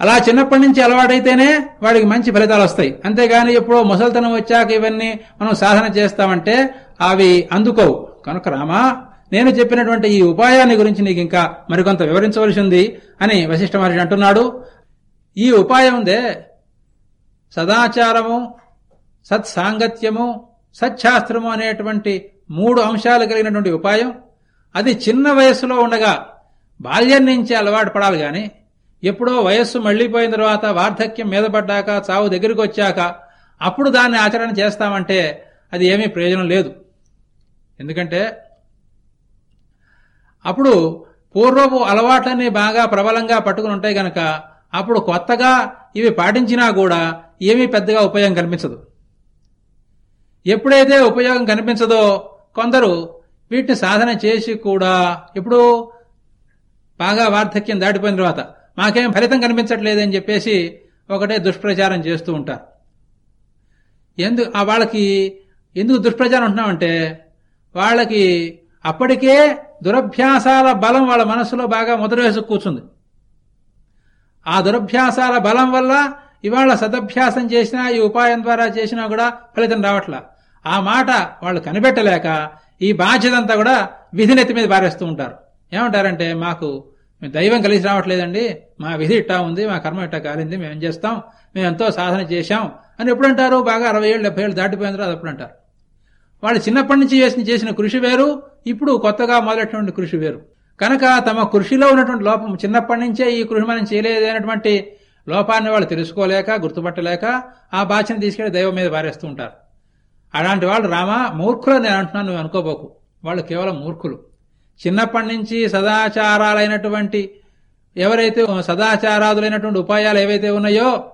Speaker 2: అలా చిన్నప్పటి నుంచి అలవాటైతేనే వాడికి మంచి ఫలితాలు వస్తాయి. అంతేగాని ఎప్పుడో ముసలితనం వచ్చాక ఇవన్నీ మనం సాధన చేస్తామంటే అవి అందుకోవు. కనుక రామా నేను చెప్పినటువంటి ఈ ఉపాయాన్ని గురించి నీకు ఇంకా మరికొంత వివరించవలసి ఉంది అని వశిష్ఠ మహర్షి అంటున్నాడు. ఈ ఉపాయం ఉందే సదాచారము సత్సాంగత్యము సత్శాస్త్రము అనేటువంటి మూడు అంశాలు కలిగినటువంటి ఉపాయం. అది చిన్న వయస్సులో ఉండగా బాల్యం నుంచి అలవాటు పడాలి గాని ఎప్పుడో వయస్సు మళ్ళీపోయిన తర్వాత వార్ధక్యం మీద పడ్డాక చావు దగ్గరికి వచ్చాక అప్పుడు దాన్ని ఆచరణ చేస్తామంటే అది ఏమీ ప్రయోజనం లేదు. ఎందుకంటే అప్పుడు పూర్వపు అలవాట్లన్నీ బాగా ప్రబలంగా పట్టుకుని ఉంటాయి గనక అప్పుడు కొత్తగా ఇవి పాటించినా కూడా ఏమీ పెద్దగా ఉపయోగం కనిపించదు. ఎప్పుడైతే ఉపయోగం కనిపించదో కొందరు వీటిని సాధన చేసి కూడా ఇప్పుడు బాగా వార్ధక్యం దాటిపోయిన తర్వాత మాకేం ఫలితం కనిపించట్లేదని చెప్పేసి ఒకటే దుష్ప్రచారం చేస్తూ ఉంటారు. ఎందుకు ఆ వాళ్ళకి ఎందుకు దుష్ప్రచారం ఉంటున్నామంటే వాళ్ళకి అప్పటికే దురభ్యాసాల బలం వాళ్ళ మనసులో బాగా ముద్రవేసి కూర్చుంది. ఆ దురభ్యాసాల బలం వల్ల ఇవాళ సదభ్యాసం చేసినా ఈ ఉపాయం ద్వారా చేసినా కూడా ఫలితం రావట్లా. ఆ మాట వాళ్ళు కనిపెట్టలేక ఈ బాధ్యతంతా కూడా విధినెత్తి మీద పారేస్తూ ఉంటారు. ఏమంటారంటే మాకు మేము దైవం కలిసి రావట్లేదండి మా విధి ఇట్టా ఉంది మా కర్మ ఇట్టా కాలింది మేము ఏం చేస్తాం మేము ఎంతో సాధన చేశాం అని ఎప్పుడంటారు? బాగా అరవై ఏళ్ళు డెబ్బై ఏళ్ళు దాటిపోయిన తర్వాత అప్పుడు అంటారు. వాళ్ళు చిన్నప్పటి నుంచి చేసిన చేసిన కృషి వేరు ఇప్పుడు కొత్తగా మొదలైనటువంటి కృషి వేరు. కనుక తమ కృషిలో ఉన్నటువంటి లోపం చిన్నప్పటి నుంచే ఈ కృషి మనం చేయలేదనేటువంటి లోపాన్ని వాళ్ళు తెలుసుకోలేక గుర్తుపట్టలేక ఆ బాధ్యను తీసుకెళ్ళి దైవం మీద పారేస్తూ ఉంటారు. అలాంటి వాళ్ళు రామా మూర్ఖులు నేను అంటున్నాను నువ్వు అనుకోబోకు. వాళ్ళు కేవలం మూర్ఖులు. చిన్నప్పటి నుంచి సదాచారాలైనటువంటి ఎవరైతే సదాచారాదులైనటువంటి ఉపాయాలు ఏవైతే ఉన్నాయో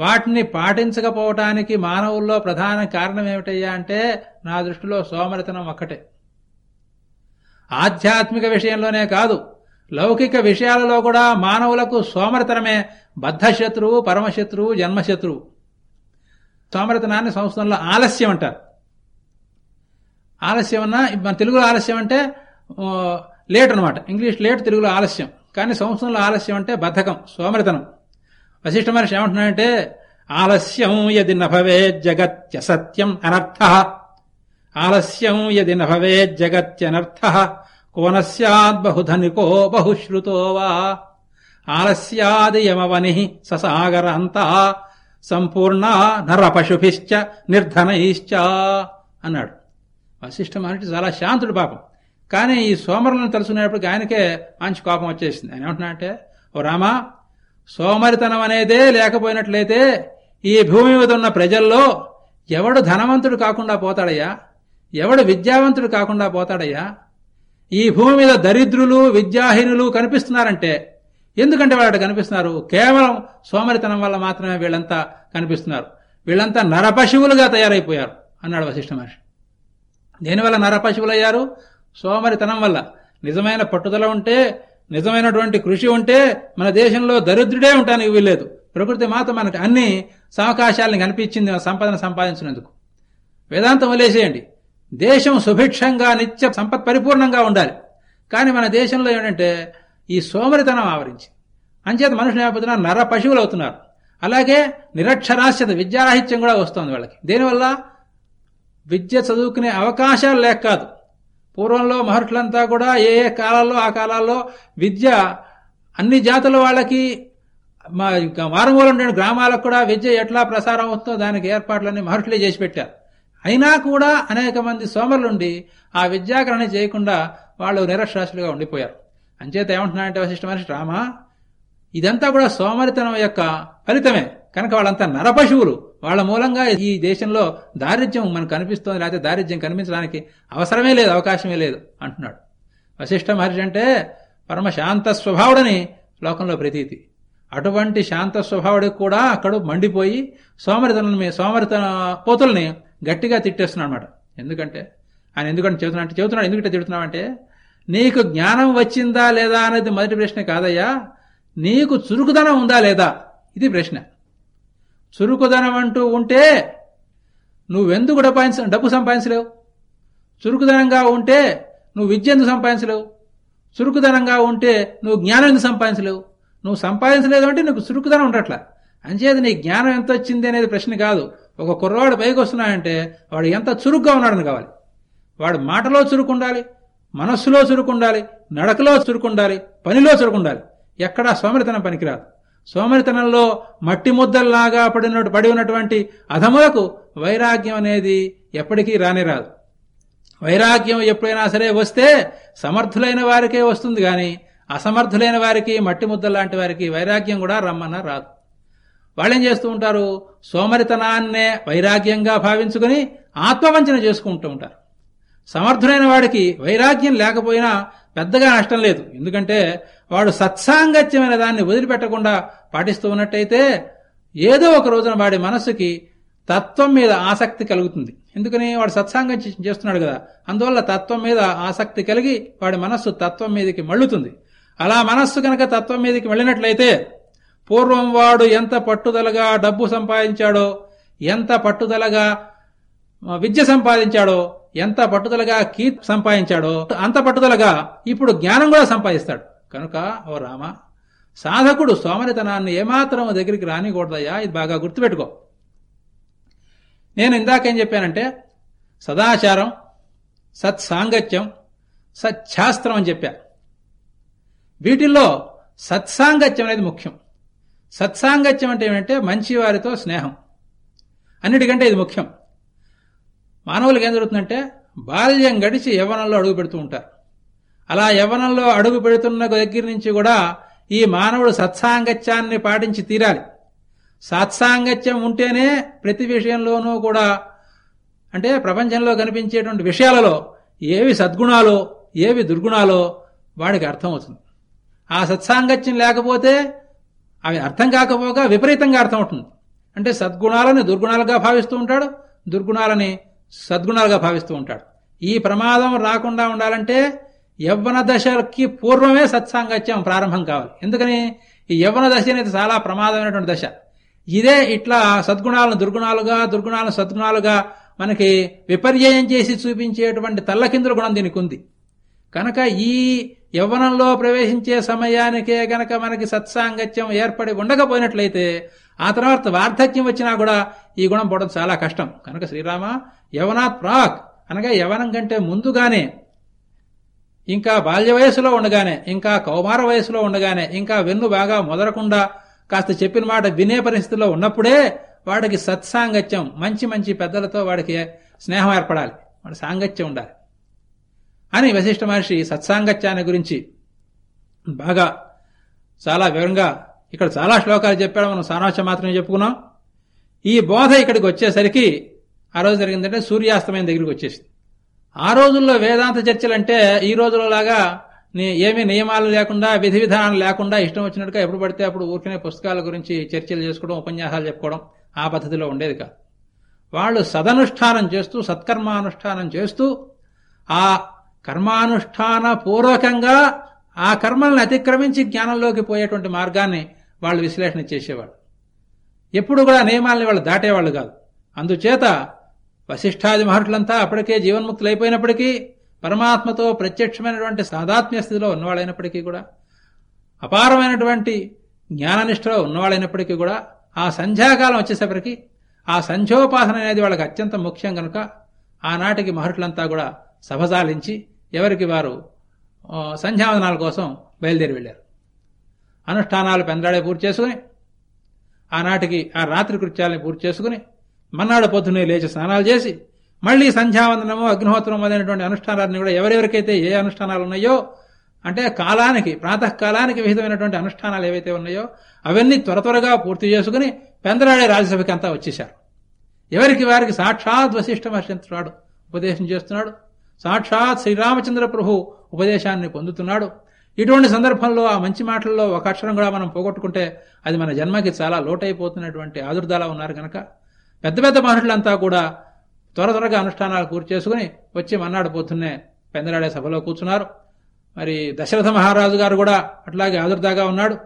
Speaker 2: వాటిని పాటించకపోవటానికి మానవుల్లో ప్రధాన కారణం ఏమిటయ్యా అంటే నా దృష్టిలో సోమరితనం ఒక్కటే. ఆధ్యాత్మిక విషయంలోనే కాదు లౌకిక విషయాలలో కూడా మానవులకు సోమరితనమే. బద్ధశత్రువు పరమశత్రువు జన్మశత్రువు. సోమరితనాన్ని సంస్కృతంలో ఆలస్యం అంటారు. ఆలస్యం అన్నా మన తెలుగులో ఆలస్యం అంటే లేట్ అనమాట ఇంగ్లీష్ లేట్ తెలుగులో ఆలస్యం. కానీ సంస్కృతంలో ఆలస్యం అంటే బద్ధకం సోమరితనం. వశిష్ఠ మహర్షి ఏమంటున్నాడంటే ఆలస్యం యది నభవే జగత్యసత్యం అనర్థ. ఆలస్యం యది నభవే జగత్యనర్థ కోనస్యాద్బహుధనికో బహుశ్రుతో వా. ఆలస్యాదియమవని ససాగరంతా సంపూర్ణ నరపశుభిశ్చ నిర్ధనైశ్చ అన్నాడు. వశిష్ఠ మహర్షి చాలా శాంతుడు పాపం. కానీ ఈ సోమరులను తెలుసుకునేప్పటికి ఆయనకే మంచి కోపం వచ్చేసింది. ఆయన ఏమంటున్నాడంటే ఓ రామా సోమరితనం అనేదే లేకపోయినట్లయితే ఈ భూమి మీద ఉన్న ప్రజల్లో ఎవడు ధనవంతుడు కాకుండా పోతాడయ్యా? ఎవడు విద్యావంతుడు కాకుండా పోతాడయ్యా? ఈ భూమి మీద దరిద్రులు విద్యాహీనులు కనిపిస్తున్నారంటే ఎందుకంటే వాళ్ళు కనిపిస్తున్నారు? కేవలం సోమరితనం వల్ల మాత్రమే వీళ్ళంతా కనిపిస్తున్నారు. వీళ్ళంతా నరపశువులుగా తయారైపోయారు అన్నాడు వశిష్ఠ మహర్షి. దేనివల్ల నరపశువులయ్యారు? సోమరితనం వల్ల. నిజమైన పట్టుదల ఉంటే నిజమైనటువంటి కృషి ఉంటే మన దేశంలో దరిద్రుడే ఉంటానికి వీల్లేదు ప్రకృతి మాత మనకి అన్ని అవకాశాలను కనిపించింది సంపదను సంపాదించినందుకు. వేదాంతం వదిలేసేయండి. దేశం సుభిక్షంగా నిత్య సంపత్ పరిపూర్ణంగా ఉండాలి. కానీ మన దేశంలో ఏంటంటే ఈ సోమరితనం ఆవరించి అంచేత మనుషులు ఏమైపోతున్నారు? నర పశువులు అవుతున్నారు. అలాగే నిరక్షరాస్యత విద్యారాహిత్యం కూడా వస్తుంది వాళ్ళకి. దీనివల్ల విద్య చదువుకునే అవకాశాలు లేక కాదు. పూర్వంలో మహర్షులంతా కూడా ఏ ఏ కాలాల్లో ఆ కాలాల్లో విద్య అన్ని జాతుల వాళ్ళకి మా మారుమూల ఉండే గ్రామాలకు కూడా విద్య ఎట్లా ప్రసారం అవుతుందో దానికి ఏర్పాట్లన్నీ మహర్షులే చేసి పెట్టారు. అయినా కూడా అనేక మంది సోమరులుండి ఆ విద్యాకరణ చేయకుండా వాళ్ళు నిరక్షరాశులుగా ఉండిపోయారు. అంచేత ఏమంటున్నాడంటే వశిష్ఠ మహర్షి రామా ఇదంతా కూడా సోమరితనం యొక్క ఫలితమే. కనుక వాళ్ళంతా నరపశువులు. వాళ్ళ మూలంగా ఈ దేశంలో దారిద్ర్యం మనకు కనిపిస్తోంది. లేకపోతే దారిద్ర్యం కనిపించడానికి అవసరమే లేదు అవకాశమే లేదు అంటున్నాడు. వశిష్ఠ మహర్షి అంటే పరమ శాంత స్వభావుడని లోకంలో ప్రతీతి. అటువంటి శాంత స్వభావుడికి కూడా అక్కడ మండిపోయి సోమరితనని సోమరితన పోతుల్ని గట్టిగా తిట్టేస్తున్నాడు అనమాట ఎందుకంటే ఆయన ఎందుకంటే చెబుతున్నా అంటే చెబుతున్నాడు ఎందుకంటే తిడుతున్నావంటే నీకు జ్ఞానం వచ్చిందా లేదా అనేది మొదటి ప్రశ్న కాదయ్యా. నీకు చురుకుదనం ఉందా లేదా? ఇది ప్రశ్న. చురుకుదనం అంటూ ఉంటే నువ్వెందుకు డపాయించ డబ్బు సంపాదించలేవు? చురుకుదనంగా ఉంటే నువ్వు విద్య ఎందుకు సంపాదించలేవు? చురుకుదనంగా ఉంటే నువ్వు జ్ఞానం ఎందుకు సంపాదించలేవు? నువ్వు సంపాదించలేదు అంటే నీకు చురుకుదనం ఉండట్లా. అంచేది నీ జ్ఞానం ఎంత వచ్చింది అనేది ప్రశ్న కాదు. ఒక కుర్రవాడు పైకి వస్తున్నాడంటే వాడు ఎంత చురుగ్గా ఉన్నాడని కావాలి. వాడు మాటలో చురుకుండాలి. మనస్సులో చురుకుండాలి నడకలో చురుకుండాలి పనిలో చురుకుండాలి. ఎక్కడా సోమరితనం పనికిరాదు. సోమరితనంలో మట్టి ముద్దల్లాగా పడిన పడి ఉన్నటువంటి అధములకు వైరాగ్యం అనేది ఎప్పటికీ రానిరాదు వైరాగ్యం ఎప్పుడైనా సరే వస్తే సమర్థులైన వారికే వస్తుంది గాని అసమర్థులైన వారికి మట్టి ముద్దలాంటి వారికి వైరాగ్యం కూడా రమ్మన్నా రాదు. వాళ్ళేం చేస్తూ ఉంటారు? సోమరితనాన్నే వైరాగ్యంగా భావించుకుని ఆత్మవంచన చేసుకుంటూ ఉంటారు. సమర్థుడైన వాడికి వైరాగ్యం లేకపోయినా పెద్దగా నష్టం లేదు. ఎందుకంటే వాడు సత్సాంగత్యమైన దాన్ని వదిలిపెట్టకుండా పాటిస్తూ ఉన్నట్టయితే ఏదో ఒక రోజున వాడి మనస్సుకి తత్వం మీద ఆసక్తి కలుగుతుంది. ఎందుకని? వాడు సత్సాంగం చేస్తున్నాడు కదా. అందువల్ల తత్వం మీద ఆసక్తి కలిగి వాడి మనస్సు తత్వం మీదకి మళ్ళుతుంది. అలా మనస్సు కనుక తత్వం మీదకి మళ్ళినట్లయితే పూర్వం వాడు ఎంత పట్టుదలగా డబ్బు సంపాదించాడో ఎంత పట్టుదలగా విద్య సంపాదించాడో ఎంత పట్టుదలగా కీర్తి సంపాదించాడో అంత పట్టుదలగా ఇప్పుడు జ్ఞానం కూడా సంపాదిస్తాడు. కనుక ఓ రామ సాధకుడు సోమరితనాన్ని ఏమాత్రం దగ్గరికి రానికూడదయ్యా ఇది బాగా గుర్తుపెట్టుకో. నేను ఇందాకేం చెప్పానంటే సదాచారం సత్సాంగత్యం సత్శాస్త్రం అని చెప్పా. వీటిల్లో సత్సాంగత్యం అనేది ముఖ్యం. సత్సాంగత్యం అంటే ఏమంటే మంచి వారితో స్నేహం. అన్నిటికంటే ఇది ముఖ్యం. మానవులకు ఏం జరుగుతుందంటే బాల్యం గడిచి యవ్వనంలో అడుగు పెడుతూ ఉంటారు. అలా యవ్వనంలో అడుగు పెడుతున్న దగ్గర నుంచి కూడా ఈ మానవుడు సత్సాంగత్యాన్ని పాటించి తీరాలి. సత్సాంగత్యం ఉంటేనే ప్రతి విషయంలోనూ కూడా అంటే ప్రపంచంలో కనిపించేటువంటి విషయాలలో ఏవి సద్గుణాలో ఏవి దుర్గుణాలో వాడికి అర్థమవుతుంది. ఆ సత్సాంగత్యం లేకపోతే అవి అర్థం కాకపోగా విపరీతంగా అర్థమవుతుంది. అంటే సద్గుణాలని దుర్గుణాలుగా భావిస్తూ ఉంటాడు దుర్గుణాలని సద్గుణాలుగా భావిస్తూ ఉంటాడు. ఈ ప్రమాదం రాకుండా ఉండాలంటే యవ్వన దశకి పూర్వమే సత్సాంగత్యం ప్రారంభం కావాలి. ఎందుకని? ఈ యవ్వన దశ అనేది చాలా ప్రమాదమైనటువంటి దశ. ఇదే ఇట్లా సద్గుణాలను దుర్గుణాలుగా దుర్గుణాలను సద్గుణాలుగా మనకి విపర్యయం చేసి చూపించేటువంటి తల్లకిందుల గుణం దీనికి ఉంది. కనుక ఈ యవ్వనంలో ప్రవేశించే సమయానికే గనక మనకి సత్సాంగత్యం ఏర్పడి ఉండకపోయినట్లయితే ఆ తర్వాత వార్ధక్యం వచ్చినా కూడా ఈ గుణం పోవడం చాలా కష్టం. కనుక శ్రీరామ యవనాత్ ప్రాక్. అనగా యవనం కంటే ముందుగానే ఇంకా బాల్య వయసులో ఉండగానే ఇంకా కౌమార వయసులో ఉండగానే ఇంకా వెన్ను బాగా మొదలకుండా కాస్త చెప్పిన మాట వినే పరిస్థితిలో ఉన్నప్పుడే వాడికి సత్సాంగత్యం మంచి మంచి పెద్దలతో వాడికి స్నేహం ఏర్పడాలి. వాడి సాంగత్యం ఉండాలి. అని వశిష్ఠ మహర్షి సత్సాంగత్యాన్ని గురించి బాగా చాలా వివరంగా ఇక్కడ చాలా శ్లోకాలు చెప్పాడు మనం సారాంశం మాత్రమే చెప్పుకున్నాం. ఈ బోధ ఇక్కడికి వచ్చేసరికి ఆ రోజు జరిగిందంటే సూర్యాస్తమయం దగ్గరికి వచ్చేసింది. ఆ రోజుల్లో వేదాంత చర్చలంటే ఈ రోజులలాగా ఏమీ నియమాలు లేకుండా విధి విధానాలు లేకుండా ఇష్టం వచ్చినట్టుగా ఎప్పుడు పడితే అప్పుడు ఊరికనే పుస్తకాల గురించి చర్చలు చేసుకోవడం ఉపన్యాసాలు చెప్పుకోవడం ఆ పద్ధతిలో ఉండేది కాదు. వాళ్ళు సదనుష్ఠానం చేస్తూ సత్కర్మానుష్ఠానం చేస్తూ ఆ కర్మానుష్ఠాన పూర్వకంగా ఆ కర్మల్ని అతిక్రమించి జ్ఞానంలోకి పోయేటువంటి మార్గాన్ని వాళ్ళు విశ్లేషణ చేసేవాళ్ళు. ఎప్పుడు కూడా నియమాలని వాళ్ళు దాటేవాళ్ళు కాదు. అందుచేత వశిష్ఠాది మహర్షులంతా అప్పటికే జీవన్ముక్తులైపోయినప్పటికీ పరమాత్మతో ప్రత్యక్షమైనటువంటి సాదాత్మ్య స్థితిలో ఉన్నవాళ్ళైనప్పటికీ కూడా అపారమైనటువంటి జ్ఞాననిష్టలో ఉన్నవాళ్ళైనప్పటికీ కూడా ఆ సంధ్యాకాలం వచ్చేసరికి ఆ సంధ్యోపాసన అనేది వాళ్ళకి అత్యంత ముఖ్యం కనుక ఆనాటికి మహర్షులంతా కూడా సభజాలించి ఎవరికి వారు సంధ్యావదనాల కోసం బయలుదేరి వెళ్ళారు. అనుష్ఠానాలు పెందరాడే పూర్తి చేసుకుని ఆనాటికి ఆ రాత్రి కృత్యాలని పూర్తి చేసుకుని మన్నాడు పొద్దున్నే లేచి స్నానాలు చేసి మళ్ళీ సంధ్యావందనము అగ్నిహోత్రం మొదలైనటువంటి అనుష్ఠానాన్ని కూడా ఎవరెవరికైతే ఏ అనుష్ఠానాలు ఉన్నాయో అంటే కాలానికి ప్రాతకాలానికి విహితమైనటువంటి అనుష్ఠానాలు ఏవైతే ఉన్నాయో అవన్నీ త్వర త్వరగా పూర్తి చేసుకుని పెందరాడే రాజ్యసభకి అంతా వచ్చేశారు. ఎవరికి వారికి సాక్షాత్ వశిష్ఠ మహర్షించున్నాడు ఉపదేశం చేస్తున్నాడు. సాక్షాత్ శ్రీరామచంద్ర ప్రభు ఉపదేశాన్ని పొందుతున్నాడు. ఇటువంటి సందర్భంలో ఆ మంచి మాటల్లో ఒక అక్షరం కూడా మనం పోగొట్టుకుంటే అది మన జన్మకి చాలా లోటైపోతున్నటువంటి ఆదుర్దాలా ఉన్నారు కనుక పెద్ద పెద్ద మనుషులంతా కూడా త్వర త్వరగా అనుష్ఠానాలు పూర్తి చేసుకుని వచ్చి మన్నాడు పోతున్నే పెందరాడే సభలో కూర్చున్నారు. మరి దశరథ మహారాజు గారు కూడా అట్లాగే ఆదుర్దాగా ఉన్నాడు.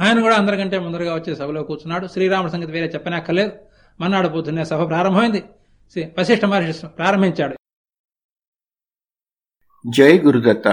Speaker 2: ఆయన కూడా అందరికంటే ముందరగా వచ్చి సభలో కూర్చున్నాడు. శ్రీరాముడి సంగతి వేరే చెప్పనక్కర్లేదు. మన్నాడు పోతున్నే సభ ప్రారంభమైంది. వశిష్ఠ మహర్షి ప్రారంభించాడు.
Speaker 1: జై గురుదత్త.